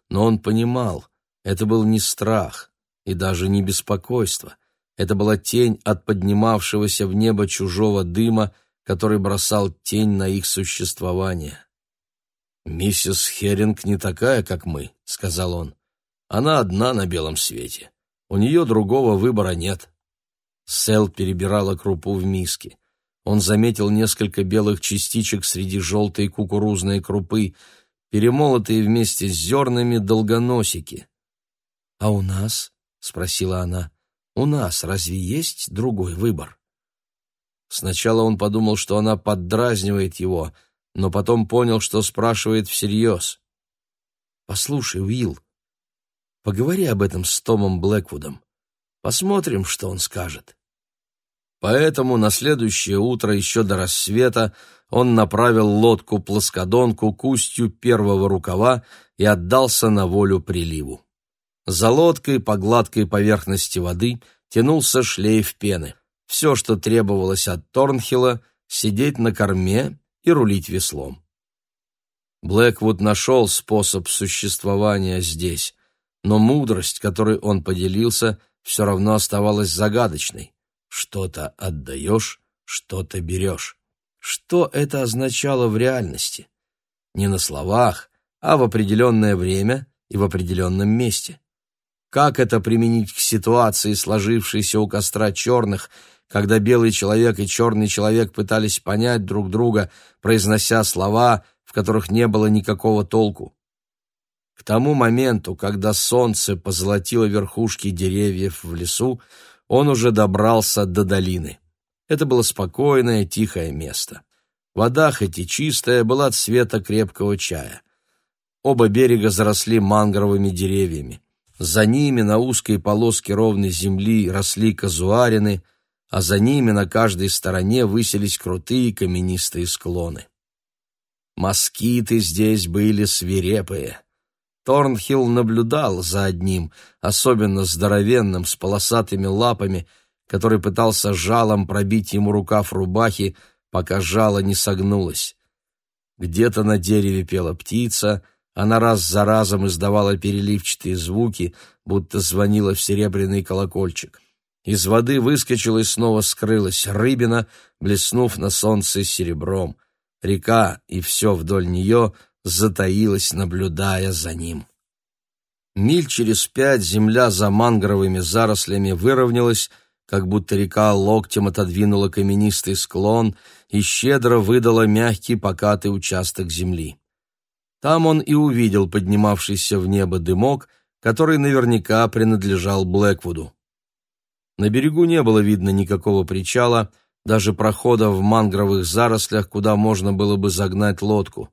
но он понимал, это был не страх и даже не беспокойство. Это была тень от поднимавшегося в небо чужого дыма, который бросал тень на их существование. «Миссис Херинг не такая, как мы», — сказал он. «Она одна на белом свете. У нее другого выбора нет». Сэл перебирала крупу в миске он заметил несколько белых частичек среди желтой кукурузной крупы, перемолотые вместе с зернами долгоносики. «А у нас?» — спросила она. «У нас разве есть другой выбор?» Сначала он подумал, что она поддразнивает его, но потом понял, что спрашивает всерьез. «Послушай, Уилл, поговори об этом с Томом Блэквудом. Посмотрим, что он скажет». Поэтому на следующее утро, еще до рассвета, он направил лодку-плоскодонку к устью первого рукава и отдался на волю приливу. За лодкой по гладкой поверхности воды тянулся шлейф пены. Все, что требовалось от Торнхилла, сидеть на корме и рулить веслом. Блэквуд нашел способ существования здесь, но мудрость, которой он поделился, все равно оставалась загадочной. Что-то отдаешь, что-то берешь. Что это означало в реальности? Не на словах, а в определенное время и в определенном месте. Как это применить к ситуации, сложившейся у костра черных, когда белый человек и черный человек пытались понять друг друга, произнося слова, в которых не было никакого толку? К тому моменту, когда солнце позолотило верхушки деревьев в лесу, он уже добрался до долины. Это было спокойное, тихое место. Вода, хоть и чистая, была цвета крепкого чая. Оба берега заросли мангровыми деревьями. За ними на узкой полоске ровной земли росли казуарины, а за ними на каждой стороне высились крутые каменистые склоны. Москиты здесь были свирепые. Торнхилл наблюдал за одним, особенно здоровенным, с полосатыми лапами, который пытался жалом пробить ему рукав рубахи, пока жало не согнулось. Где-то на дереве пела птица, она раз за разом издавала переливчатые звуки, будто звонила в серебряный колокольчик. Из воды выскочила и снова скрылась рыбина, блеснув на солнце серебром. Река и все вдоль нее — затаилась, наблюдая за ним. Миль через пять земля за мангровыми зарослями выровнялась, как будто река локтем отодвинула каменистый склон и щедро выдала мягкий покатый участок земли. Там он и увидел поднимавшийся в небо дымок, который наверняка принадлежал Блэквуду. На берегу не было видно никакого причала, даже прохода в мангровых зарослях, куда можно было бы загнать лодку.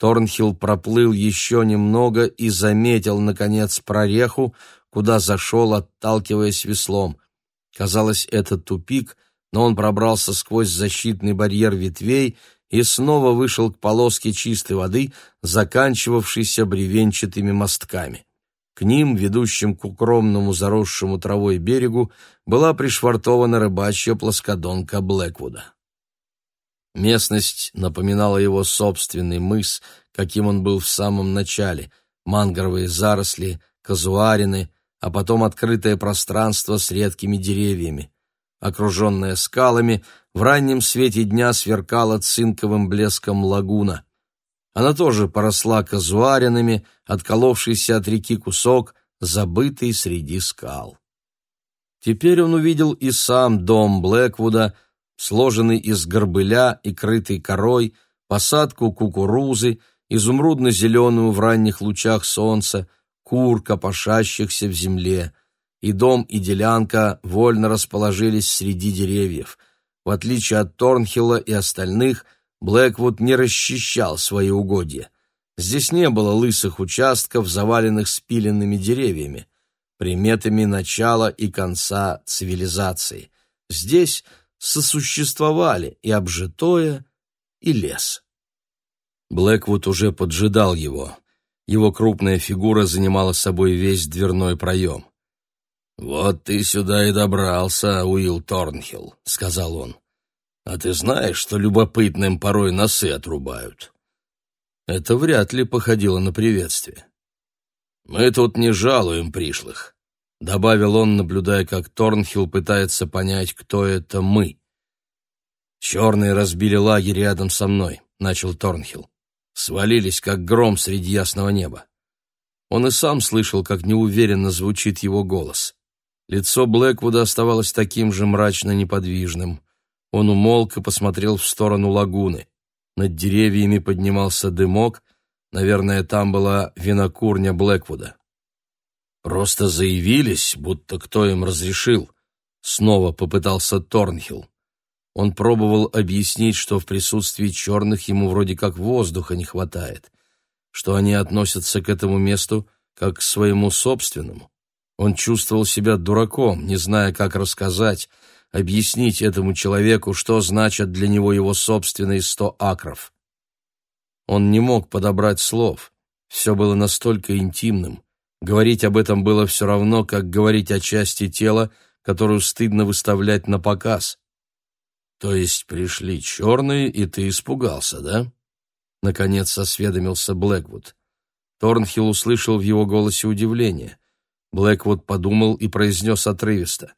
Торнхилл проплыл еще немного и заметил, наконец, прореху, куда зашел, отталкиваясь веслом. Казалось, это тупик, но он пробрался сквозь защитный барьер ветвей и снова вышел к полоске чистой воды, заканчивавшейся бревенчатыми мостками. К ним, ведущим к укромному заросшему травой берегу, была пришвартована рыбачья плоскодонка Блэквуда. Местность напоминала его собственный мыс, каким он был в самом начале, мангровые заросли, казуарины, а потом открытое пространство с редкими деревьями. Окруженная скалами, в раннем свете дня сверкала цинковым блеском лагуна. Она тоже поросла казуаринами, отколовшийся от реки кусок, забытый среди скал. Теперь он увидел и сам дом Блэквуда, сложенный из горбыля и крытый корой, посадку кукурузы, изумрудно-зеленую в ранних лучах солнца, кур, копошащихся в земле. И дом, и делянка вольно расположились среди деревьев. В отличие от Торнхилла и остальных – Блэквуд не расчищал свои угодья. Здесь не было лысых участков, заваленных спиленными деревьями, приметами начала и конца цивилизации. Здесь сосуществовали и обжитое, и лес. Блэквуд уже поджидал его. Его крупная фигура занимала собой весь дверной проем. «Вот ты сюда и добрался, Уилл Торнхилл», — сказал он. А ты знаешь, что любопытным порой носы отрубают? Это вряд ли походило на приветствие. Мы тут не жалуем пришлых, добавил он, наблюдая, как Торнхилл пытается понять, кто это мы. Черные разбили лагерь рядом со мной, начал Торнхилл. Свалились, как гром среди ясного неба. Он и сам слышал, как неуверенно звучит его голос. Лицо Блэквуда оставалось таким же мрачно неподвижным. Он умолк и посмотрел в сторону лагуны. Над деревьями поднимался дымок, наверное, там была винокурня Блэквуда. Просто заявились, будто кто им разрешил. Снова попытался Торнхилл. Он пробовал объяснить, что в присутствии черных ему вроде как воздуха не хватает, что они относятся к этому месту как к своему собственному. Он чувствовал себя дураком, не зная, как рассказать, объяснить этому человеку, что значат для него его собственные сто акров. Он не мог подобрать слов. Все было настолько интимным. Говорить об этом было все равно, как говорить о части тела, которую стыдно выставлять на показ. То есть пришли черные, и ты испугался, да? Наконец осведомился Блэквуд. Торнхилл услышал в его голосе удивление. Блэквуд подумал и произнес отрывисто.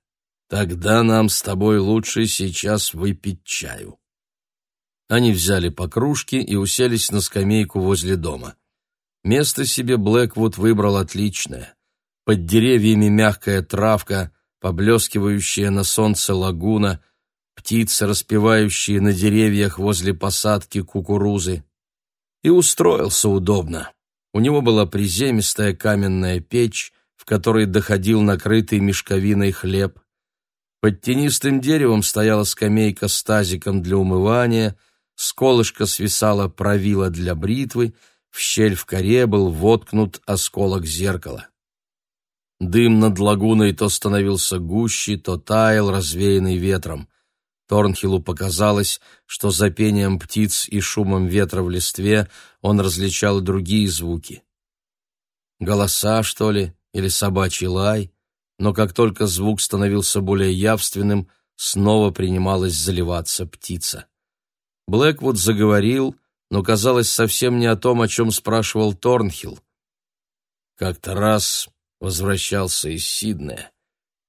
Тогда нам с тобой лучше сейчас выпить чаю. Они взяли по кружке и уселись на скамейку возле дома. Место себе Блэквуд выбрал отличное. Под деревьями мягкая травка, поблескивающая на солнце лагуна, птицы, распевающие на деревьях возле посадки кукурузы. И устроился удобно. У него была приземистая каменная печь, в которой доходил накрытый мешковиной хлеб. Под тенистым деревом стояла скамейка с тазиком для умывания, с колышка свисала правила для бритвы, в щель в коре был воткнут осколок зеркала. Дым над лагуной то становился гуще, то таял, развеянный ветром. Торнхиллу показалось, что за пением птиц и шумом ветра в листве он различал другие звуки. Голоса, что ли, или собачий лай? но как только звук становился более явственным, снова принималась заливаться птица. Блэквуд заговорил, но казалось совсем не о том, о чем спрашивал Торнхилл. Как-то раз возвращался из Сиднея.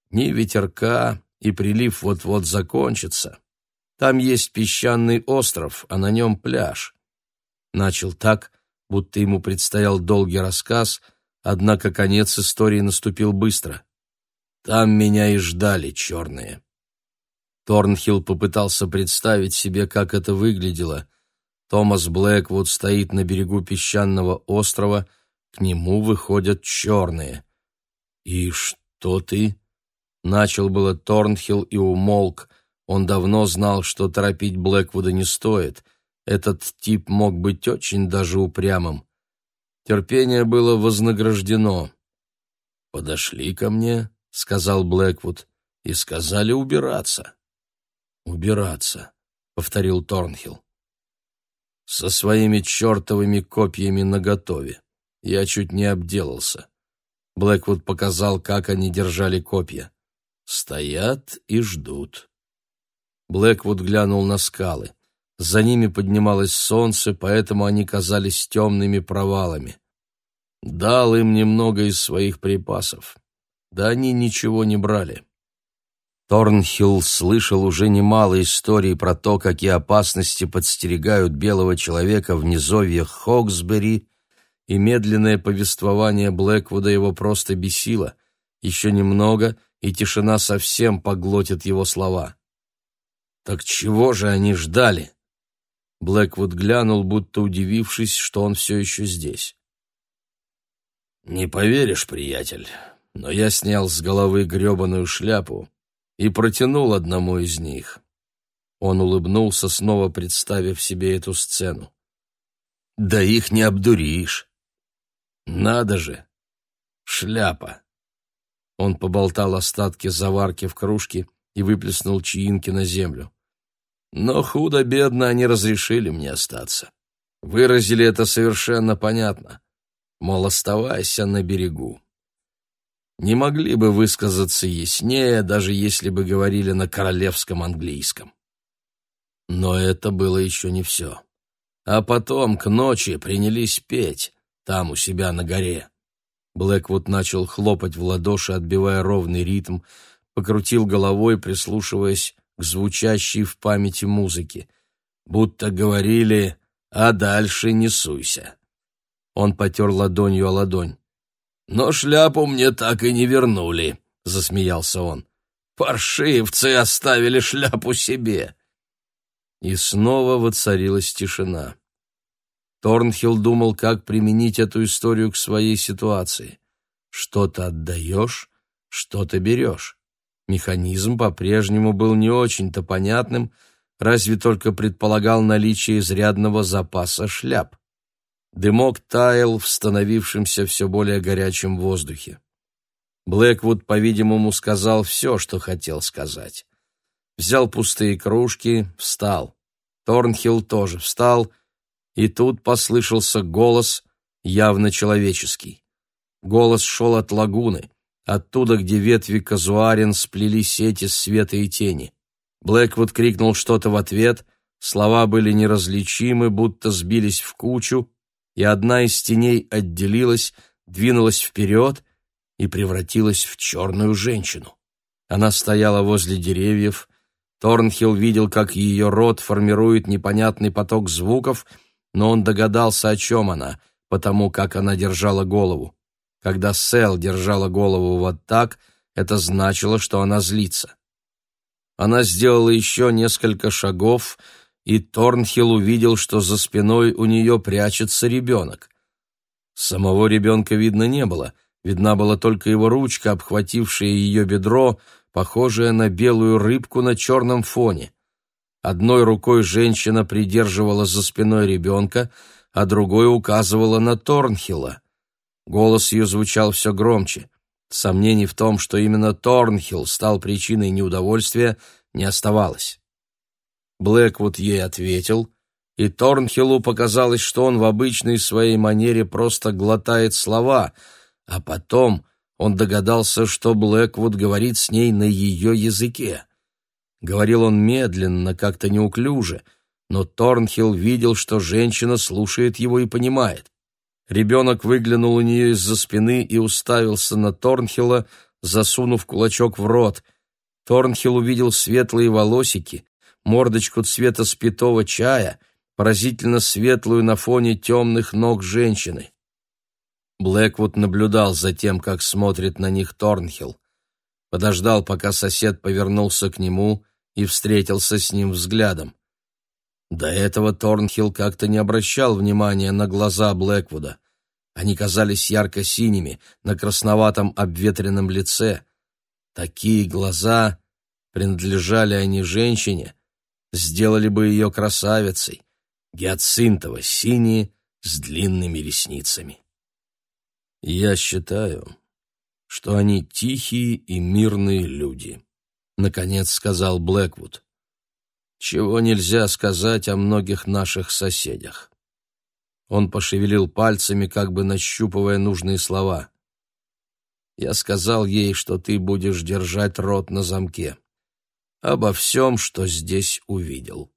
Ни ветерка, и прилив вот-вот закончится. Там есть песчаный остров, а на нем пляж. Начал так, будто ему предстоял долгий рассказ, однако конец истории наступил быстро. Там меня и ждали черные. Торнхилл попытался представить себе, как это выглядело. Томас Блэквуд стоит на берегу песчаного острова, к нему выходят черные. «И что ты?» Начал было Торнхилл и умолк. Он давно знал, что торопить Блэквуда не стоит. Этот тип мог быть очень даже упрямым. Терпение было вознаграждено. «Подошли ко мне», — сказал Блэквуд, — «и сказали убираться». «Убираться», — повторил Торнхилл. «Со своими чертовыми копьями наготове. Я чуть не обделался». Блэквуд показал, как они держали копья. «Стоят и ждут». Блэквуд глянул на скалы. За ними поднималось солнце, поэтому они казались темными провалами. Дал им немного из своих припасов. Да они ничего не брали. Торнхилл слышал уже немало историй про то, какие опасности подстерегают белого человека в низовьях Хоксбери, и медленное повествование Блэквуда его просто бесило. Еще немного, и тишина совсем поглотит его слова. Так чего же они ждали? Блэквуд глянул, будто удивившись, что он все еще здесь. «Не поверишь, приятель, но я снял с головы гребаную шляпу и протянул одному из них. Он улыбнулся, снова представив себе эту сцену. Да их не обдуришь. Надо же! Шляпа! Он поболтал остатки заварки в кружке и выплеснул чаинки на землю. Но худо-бедно они разрешили мне остаться. Выразили это совершенно понятно. Мол, оставайся на берегу не могли бы высказаться яснее, даже если бы говорили на королевском английском. Но это было еще не все. А потом к ночи принялись петь там у себя на горе. Блэквуд начал хлопать в ладоши, отбивая ровный ритм, покрутил головой, прислушиваясь к звучащей в памяти музыке. Будто говорили «А дальше не суйся». Он потер ладонью о ладонь. Но шляпу мне так и не вернули, засмеялся он. Паршивцы оставили шляпу себе. И снова воцарилась тишина. Торнхилл думал, как применить эту историю к своей ситуации. Что-то отдаешь, что-то берешь. Механизм по-прежнему был не очень-то понятным, разве только предполагал наличие изрядного запаса шляп. Дымок таял в становившемся все более горячем воздухе. Блэквуд, по-видимому, сказал все, что хотел сказать. Взял пустые кружки, встал. Торнхилл тоже встал, и тут послышался голос, явно человеческий. Голос шел от лагуны, оттуда, где ветви казуарин сплели сети света и тени. Блэквуд крикнул что-то в ответ, слова были неразличимы, будто сбились в кучу, и одна из теней отделилась, двинулась вперед и превратилась в черную женщину. Она стояла возле деревьев. Торнхилл видел, как ее рот формирует непонятный поток звуков, но он догадался, о чем она, потому как она держала голову. Когда Сэл держала голову вот так, это значило, что она злится. Она сделала еще несколько шагов, и Торнхилл увидел, что за спиной у нее прячется ребенок. Самого ребенка видно не было, видна была только его ручка, обхватившая ее бедро, похожая на белую рыбку на черном фоне. Одной рукой женщина придерживала за спиной ребенка, а другой указывала на Торнхилла. Голос ее звучал все громче. Сомнений в том, что именно Торнхилл стал причиной неудовольствия, не оставалось. Блэквуд ей ответил, и Торнхиллу показалось, что он в обычной своей манере просто глотает слова, а потом он догадался, что Блэквуд говорит с ней на ее языке. Говорил он медленно, как-то неуклюже, но Торнхилл видел, что женщина слушает его и понимает. Ребенок выглянул у нее из-за спины и уставился на Торнхилла, засунув кулачок в рот. Торнхилл увидел светлые волосики, мордочку цвета спитого чая, поразительно светлую на фоне темных ног женщины. Блэквуд наблюдал за тем, как смотрит на них Торнхилл. подождал, пока сосед повернулся к нему и встретился с ним взглядом. До этого Торнхилл как-то не обращал внимания на глаза Блэквуда. Они казались ярко-синими на красноватом обветренном лице. Такие глаза, принадлежали они женщине, сделали бы ее красавицей, гиацинтово-синие с длинными ресницами. Я считаю, что они тихие и мирные люди, наконец сказал Блэквуд. Чего нельзя сказать о многих наших соседях. Он пошевелил пальцами, как бы нащупывая нужные слова. Я сказал ей, что ты будешь держать рот на замке. Обо всем, что здесь увидел.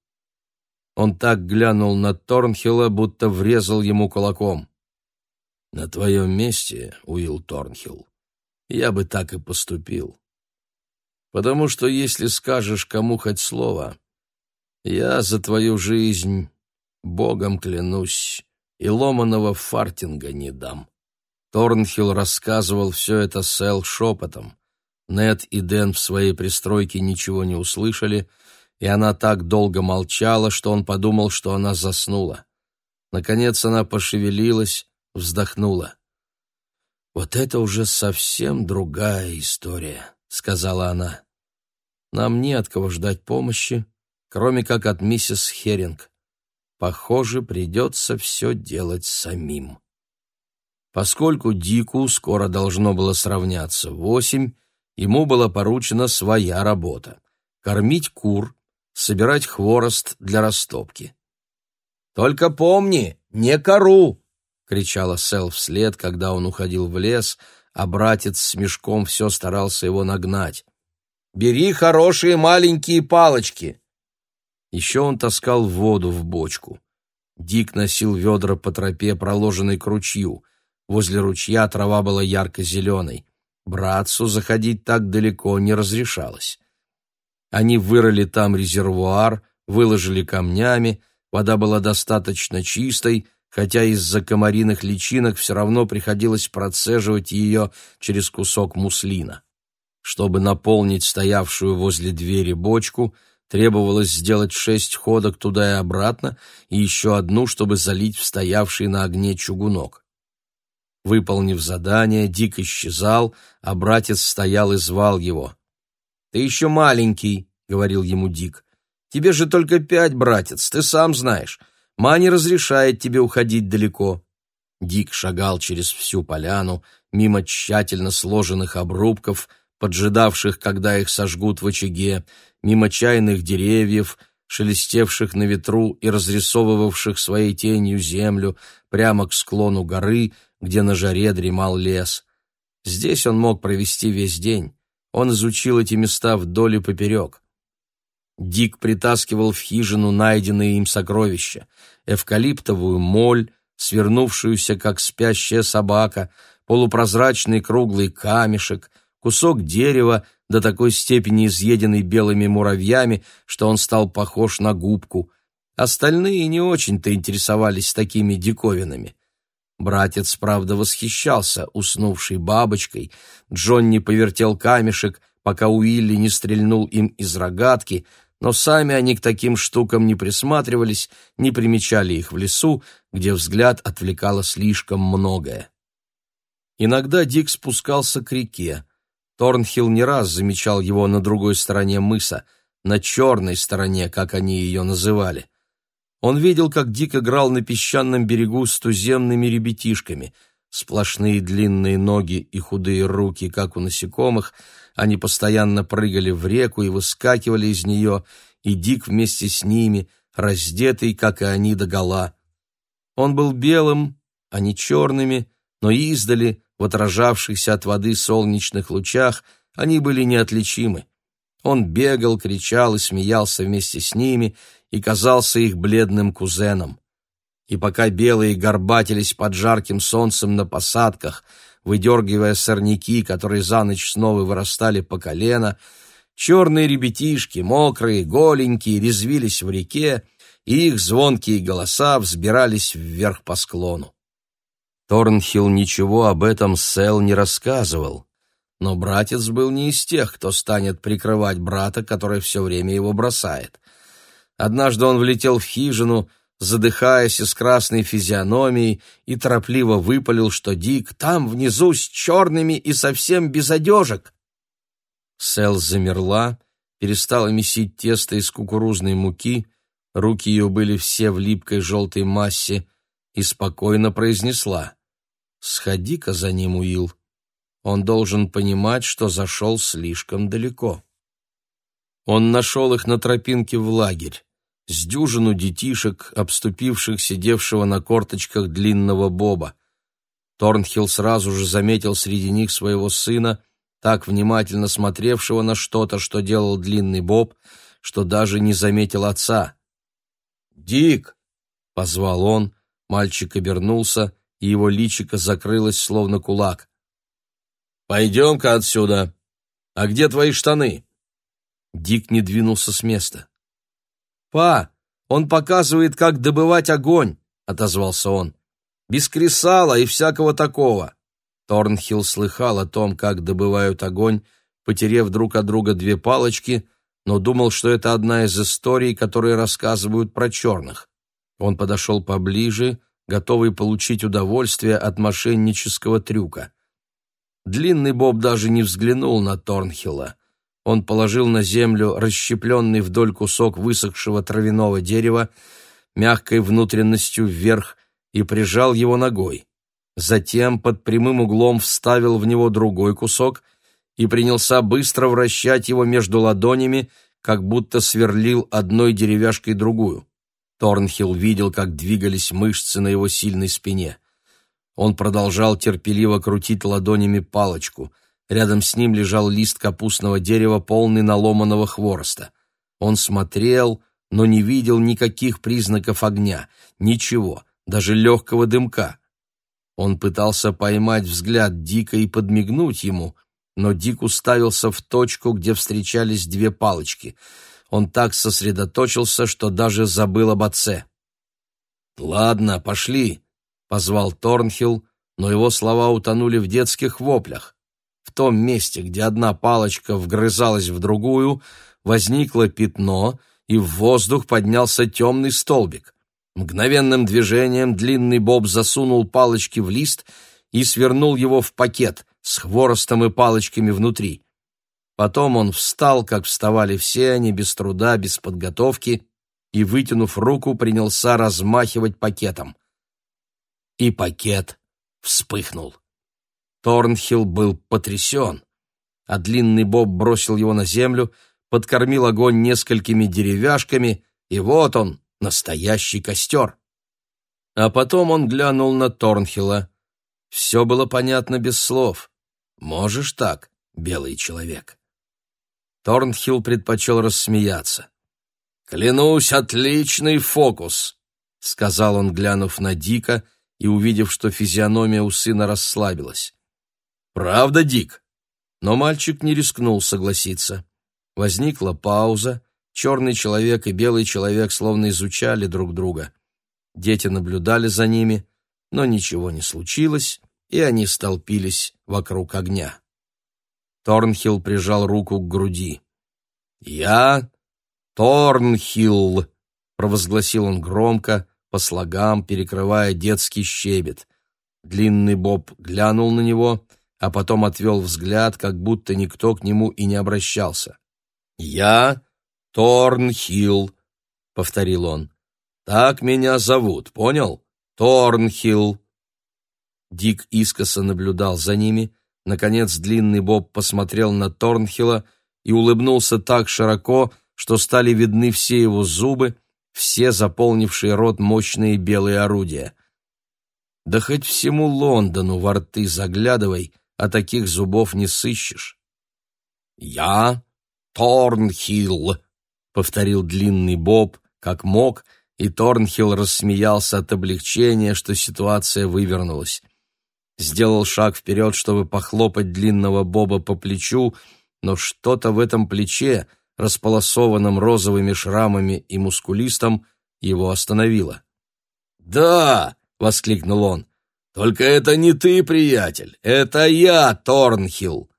Он так глянул на Торнхилла, будто врезал ему кулаком. На твоем месте, Уилл Торнхилл, я бы так и поступил. Потому что если скажешь кому хоть слово, я за твою жизнь, богом клянусь, и ломаного фартинга не дам. Торнхилл рассказывал все это Сэл шепотом. Нед и Дэн в своей пристройке ничего не услышали, и она так долго молчала, что он подумал, что она заснула. Наконец она пошевелилась, вздохнула. «Вот это уже совсем другая история», — сказала она. «Нам не от кого ждать помощи, кроме как от миссис Херинг. Похоже, придется все делать самим. Поскольку Дику скоро должно было сравняться восемь, ему была поручена своя работа — кормить кур, собирать хворост для растопки. «Только помни, не кору!» — кричала Сэл вслед, когда он уходил в лес, а братец с мешком все старался его нагнать. «Бери хорошие маленькие палочки!» Еще он таскал воду в бочку. Дик носил ведра по тропе, проложенной к ручью. Возле ручья трава была ярко-зеленой. Братцу заходить так далеко не разрешалось. Они вырыли там резервуар, выложили камнями, вода была достаточно чистой, хотя из-за комариных личинок все равно приходилось процеживать ее через кусок муслина. Чтобы наполнить стоявшую возле двери бочку, Требовалось сделать шесть ходок туда и обратно и еще одну, чтобы залить в стоявший на огне чугунок. Выполнив задание, Дик исчезал, а братец стоял и звал его. «Ты еще маленький», — говорил ему Дик. «Тебе же только пять, братец, ты сам знаешь. Ма не разрешает тебе уходить далеко». Дик шагал через всю поляну, мимо тщательно сложенных обрубков, поджидавших, когда их сожгут в очаге, мимо чайных деревьев, шелестевших на ветру и разрисовывавших своей тенью землю, прямо к склону горы, где на жаре дремал лес. Здесь он мог провести весь день. Он изучил эти места вдоль и поперек. Дик притаскивал в хижину найденные им сокровища, эвкалиптовую моль, свернувшуюся, как спящая собака, полупрозрачный круглый камешек, кусок дерева, до такой степени изъеденный белыми муравьями, что он стал похож на губку. Остальные не очень-то интересовались такими диковинами. Братец, правда, восхищался уснувшей бабочкой. Джонни повертел камешек, пока Уилли не стрельнул им из рогатки, но сами они к таким штукам не присматривались, не примечали их в лесу, где взгляд отвлекало слишком многое. Иногда Дик спускался к реке. Торнхилл не раз замечал его на другой стороне мыса, на черной стороне, как они ее называли. Он видел, как Дик играл на песчаном берегу с туземными ребятишками. Сплошные длинные ноги и худые руки, как у насекомых, они постоянно прыгали в реку и выскакивали из нее, и Дик вместе с ними, раздетый, как и они, догола. Он был белым, а не черными, но издали, в отражавшихся от воды солнечных лучах, они были неотличимы. Он бегал, кричал и смеялся вместе с ними и казался их бледным кузеном. И пока белые горбатились под жарким солнцем на посадках, выдергивая сорняки, которые за ночь снова вырастали по колено, черные ребятишки, мокрые, голенькие, резвились в реке, и их звонкие голоса взбирались вверх по склону. Торнхилл ничего об этом Сэл не рассказывал. но братец был не из тех, кто станет прикрывать брата, который все время его бросает. Однажды он влетел в хижину, задыхаясь и с красной физиономией, и торопливо выпалил, что Дик там внизу с черными и совсем без одежек. Сэл замерла, перестала месить тесто из кукурузной муки, руки ее были все в липкой желтой массе, и спокойно произнесла «Сходи-ка за ним, Уилл. Он должен понимать, что зашел слишком далеко». Он нашел их на тропинке в лагерь с дюжину детишек, обступивших сидевшего на корточках длинного Боба. Торнхилл сразу же заметил среди них своего сына, так внимательно смотревшего на что-то, что делал длинный Боб, что даже не заметил отца. «Дик!» — позвал он, мальчик обернулся, и его личико закрылось, словно кулак. «Пойдем-ка отсюда! А где твои штаны?» Дик не двинулся с места. «Па, он показывает, как добывать огонь», — отозвался он. «Без кресала и всякого такого». Торнхилл слыхал о том, как добывают огонь, потерев друг от друга две палочки, но думал, что это одна из историй, которые рассказывают про черных. Он подошел поближе, готовый получить удовольствие от мошеннического трюка. Длинный Боб даже не взглянул на Торнхилла. Он положил на землю расщепленный вдоль кусок высохшего травяного дерева, мягкой внутренностью вверх, и прижал его ногой. Затем под прямым углом вставил в него другой кусок и принялся быстро вращать его между ладонями, как будто сверлил одной деревяшкой другую. Торнхилл видел, как двигались мышцы на его сильной спине. Он продолжал терпеливо крутить ладонями палочку — Рядом с ним лежал лист капустного дерева, полный наломанного хвороста. Он смотрел, но не видел никаких признаков огня, ничего, даже легкого дымка. Он пытался поймать взгляд Дика и подмигнуть ему, но Дик уставился в точку, где встречались две палочки. Он так сосредоточился, что даже забыл об отце. «Ладно, пошли», — позвал Торнхилл, но его слова утонули в детских воплях. В том месте, где одна палочка вгрызалась в другую, возникло пятно, и в воздух поднялся темный столбик. Мгновенным движением длинный боб засунул палочки в лист и свернул его в пакет с хворостом и палочками внутри. Потом он встал, как вставали все они, без труда, без подготовки, и, вытянув руку, принялся размахивать пакетом. И пакет вспыхнул. Торнхилл был потрясен, а длинный Боб бросил его на землю, подкормил огонь несколькими деревяшками, и вот он, настоящий костер. А потом он глянул на Торнхилла. Все было понятно без слов. «Можешь так, белый человек?» Торнхилл предпочел рассмеяться. «Клянусь, отличный фокус!» — сказал он, глянув на Дика и увидев, что физиономия у сына расслабилась. «Правда, Дик?» Но мальчик не рискнул согласиться. Возникла пауза. Черный человек и белый человек словно изучали друг друга. Дети наблюдали за ними, но ничего не случилось, и они столпились вокруг огня. Торнхилл прижал руку к груди. «Я Торнхилл», — провозгласил он громко, по слогам, перекрывая детский щебет. Длинный Боб глянул на него а потом отвел взгляд, как будто никто к нему и не обращался. «Я Торнхилл», — повторил он. «Так меня зовут, понял? Торнхилл». Дик искоса наблюдал за ними. Наконец длинный Боб посмотрел на Торнхилла и улыбнулся так широко, что стали видны все его зубы, все заполнившие рот мощные белые орудия. Да хоть всему Лондону во рты заглядывай — а таких зубов не сыщешь. «Я Торнхилл», — повторил длинный Боб, как мог, и Торнхилл рассмеялся от облегчения, что ситуация вывернулась. Сделал шаг вперед, чтобы похлопать длинного Боба по плечу, но что-то в этом плече, располосованном розовыми шрамами и мускулистом, его остановило. «Да!» — воскликнул он. Только это не ты, приятель, это я, Торнхилл.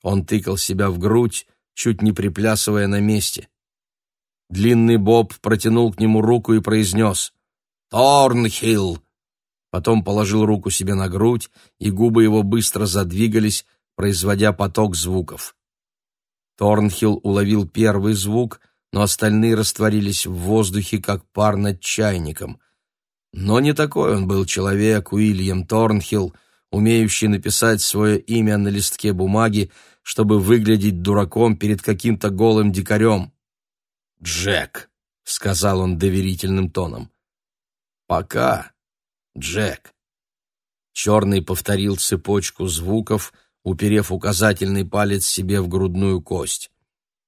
Он тыкал себя в грудь, чуть не приплясывая на месте. Длинный Боб протянул к нему руку и произнес «Торнхилл!». Потом положил руку себе на грудь, и губы его быстро задвигались, производя поток звуков. Торнхилл уловил первый звук, но остальные растворились в воздухе, как пар над чайником. Но не такой он был человек, Уильям Торнхилл, умеющий написать свое имя на листке бумаги, чтобы выглядеть дураком перед каким-то голым дикарем. «Джек», — сказал он доверительным тоном. «Пока, Джек». Черный повторил цепочку звуков, уперев указательный палец себе в грудную кость.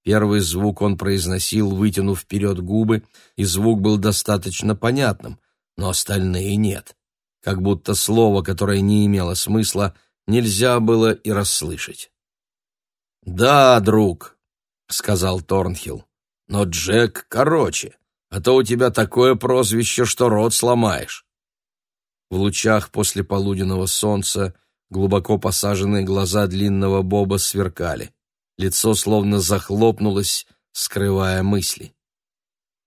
Первый звук он произносил, вытянув вперед губы, и звук был достаточно понятным, но остальные нет. Как будто слово, которое не имело смысла, нельзя было и расслышать. «Да, друг», — сказал Торнхилл, — «но Джек короче, а то у тебя такое прозвище, что рот сломаешь». В лучах после полуденного солнца глубоко посаженные глаза длинного Боба сверкали. Лицо словно захлопнулось, скрывая мысли.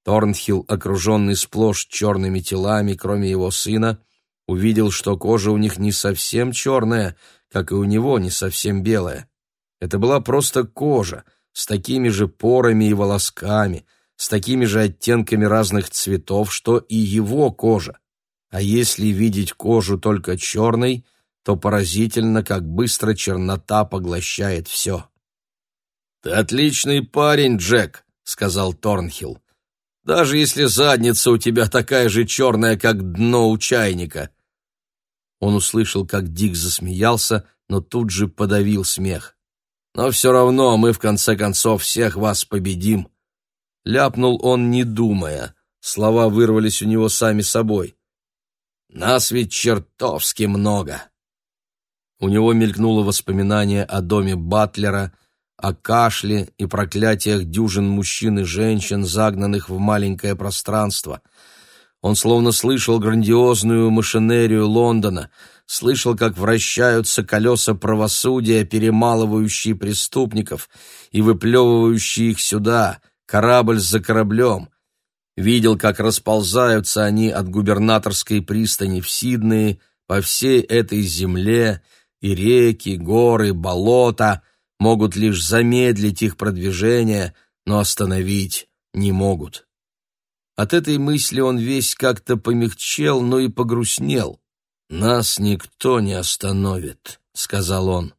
Торнхилл, окруженный сплошь черными телами, кроме его сына, увидел, что кожа у них не совсем черная, как и у него не совсем белая. Это была просто кожа, с такими же порами и волосками, с такими же оттенками разных цветов, что и его кожа. А если видеть кожу только черной, то поразительно, как быстро чернота поглощает все. «Ты отличный парень, Джек», — сказал Торнхилл. «Даже если задница у тебя такая же черная, как дно у чайника». Он услышал, как Дик засмеялся, но тут же подавил смех. Но все равно мы, в конце концов, всех вас победим. Ляпнул он, не думая. Слова вырвались у него сами собой. Нас ведь чертовски много. У него мелькнуло воспоминание о доме Батлера, о кашле и проклятиях дюжин мужчин и женщин, загнанных в маленькое пространство. Он словно слышал грандиозную машинерию Лондона, слышал, как вращаются колеса правосудия, перемалывающие преступников и выплевывающие их сюда, корабль за кораблем. Видел, как расползаются они от губернаторской пристани в Сиднее по всей этой земле, и реки, горы, болота могут лишь замедлить их продвижение, но остановить не могут. От этой мысли он весь как-то помягчел, но и погрустнел. «Нас никто не остановит», — сказал он.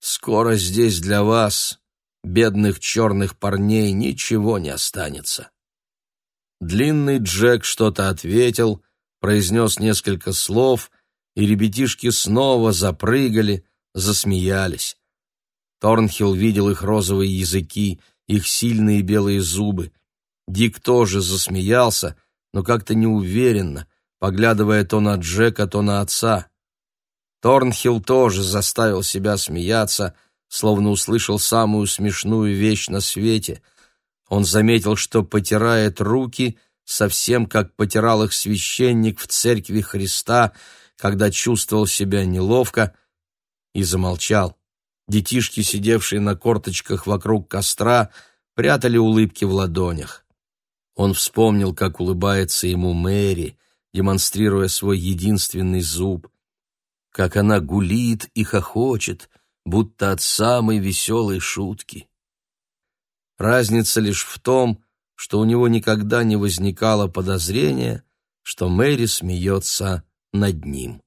«Скоро здесь для вас, бедных черных парней, ничего не останется». Длинный Джек что-то ответил, произнес несколько слов, и ребятишки снова запрыгали, засмеялись. Торнхилл видел их розовые языки, их сильные белые зубы. Дик тоже засмеялся, но как-то неуверенно, поглядывая то на Джека, то на отца. Торнхилл тоже заставил себя смеяться, словно услышал самую смешную вещь на свете. Он заметил, что потирает руки, совсем как потирал их священник в церкви Христа, когда чувствовал себя неловко, и замолчал. Детишки, сидевшие на корточках вокруг костра, прятали улыбки в ладонях. Он вспомнил, как улыбается ему Мэри — демонстрируя свой единственный зуб. Как она гулит и хохочет, будто от самой веселой шутки. Разница лишь в том, что у него никогда не возникало подозрения, что Мэри смеется над ним.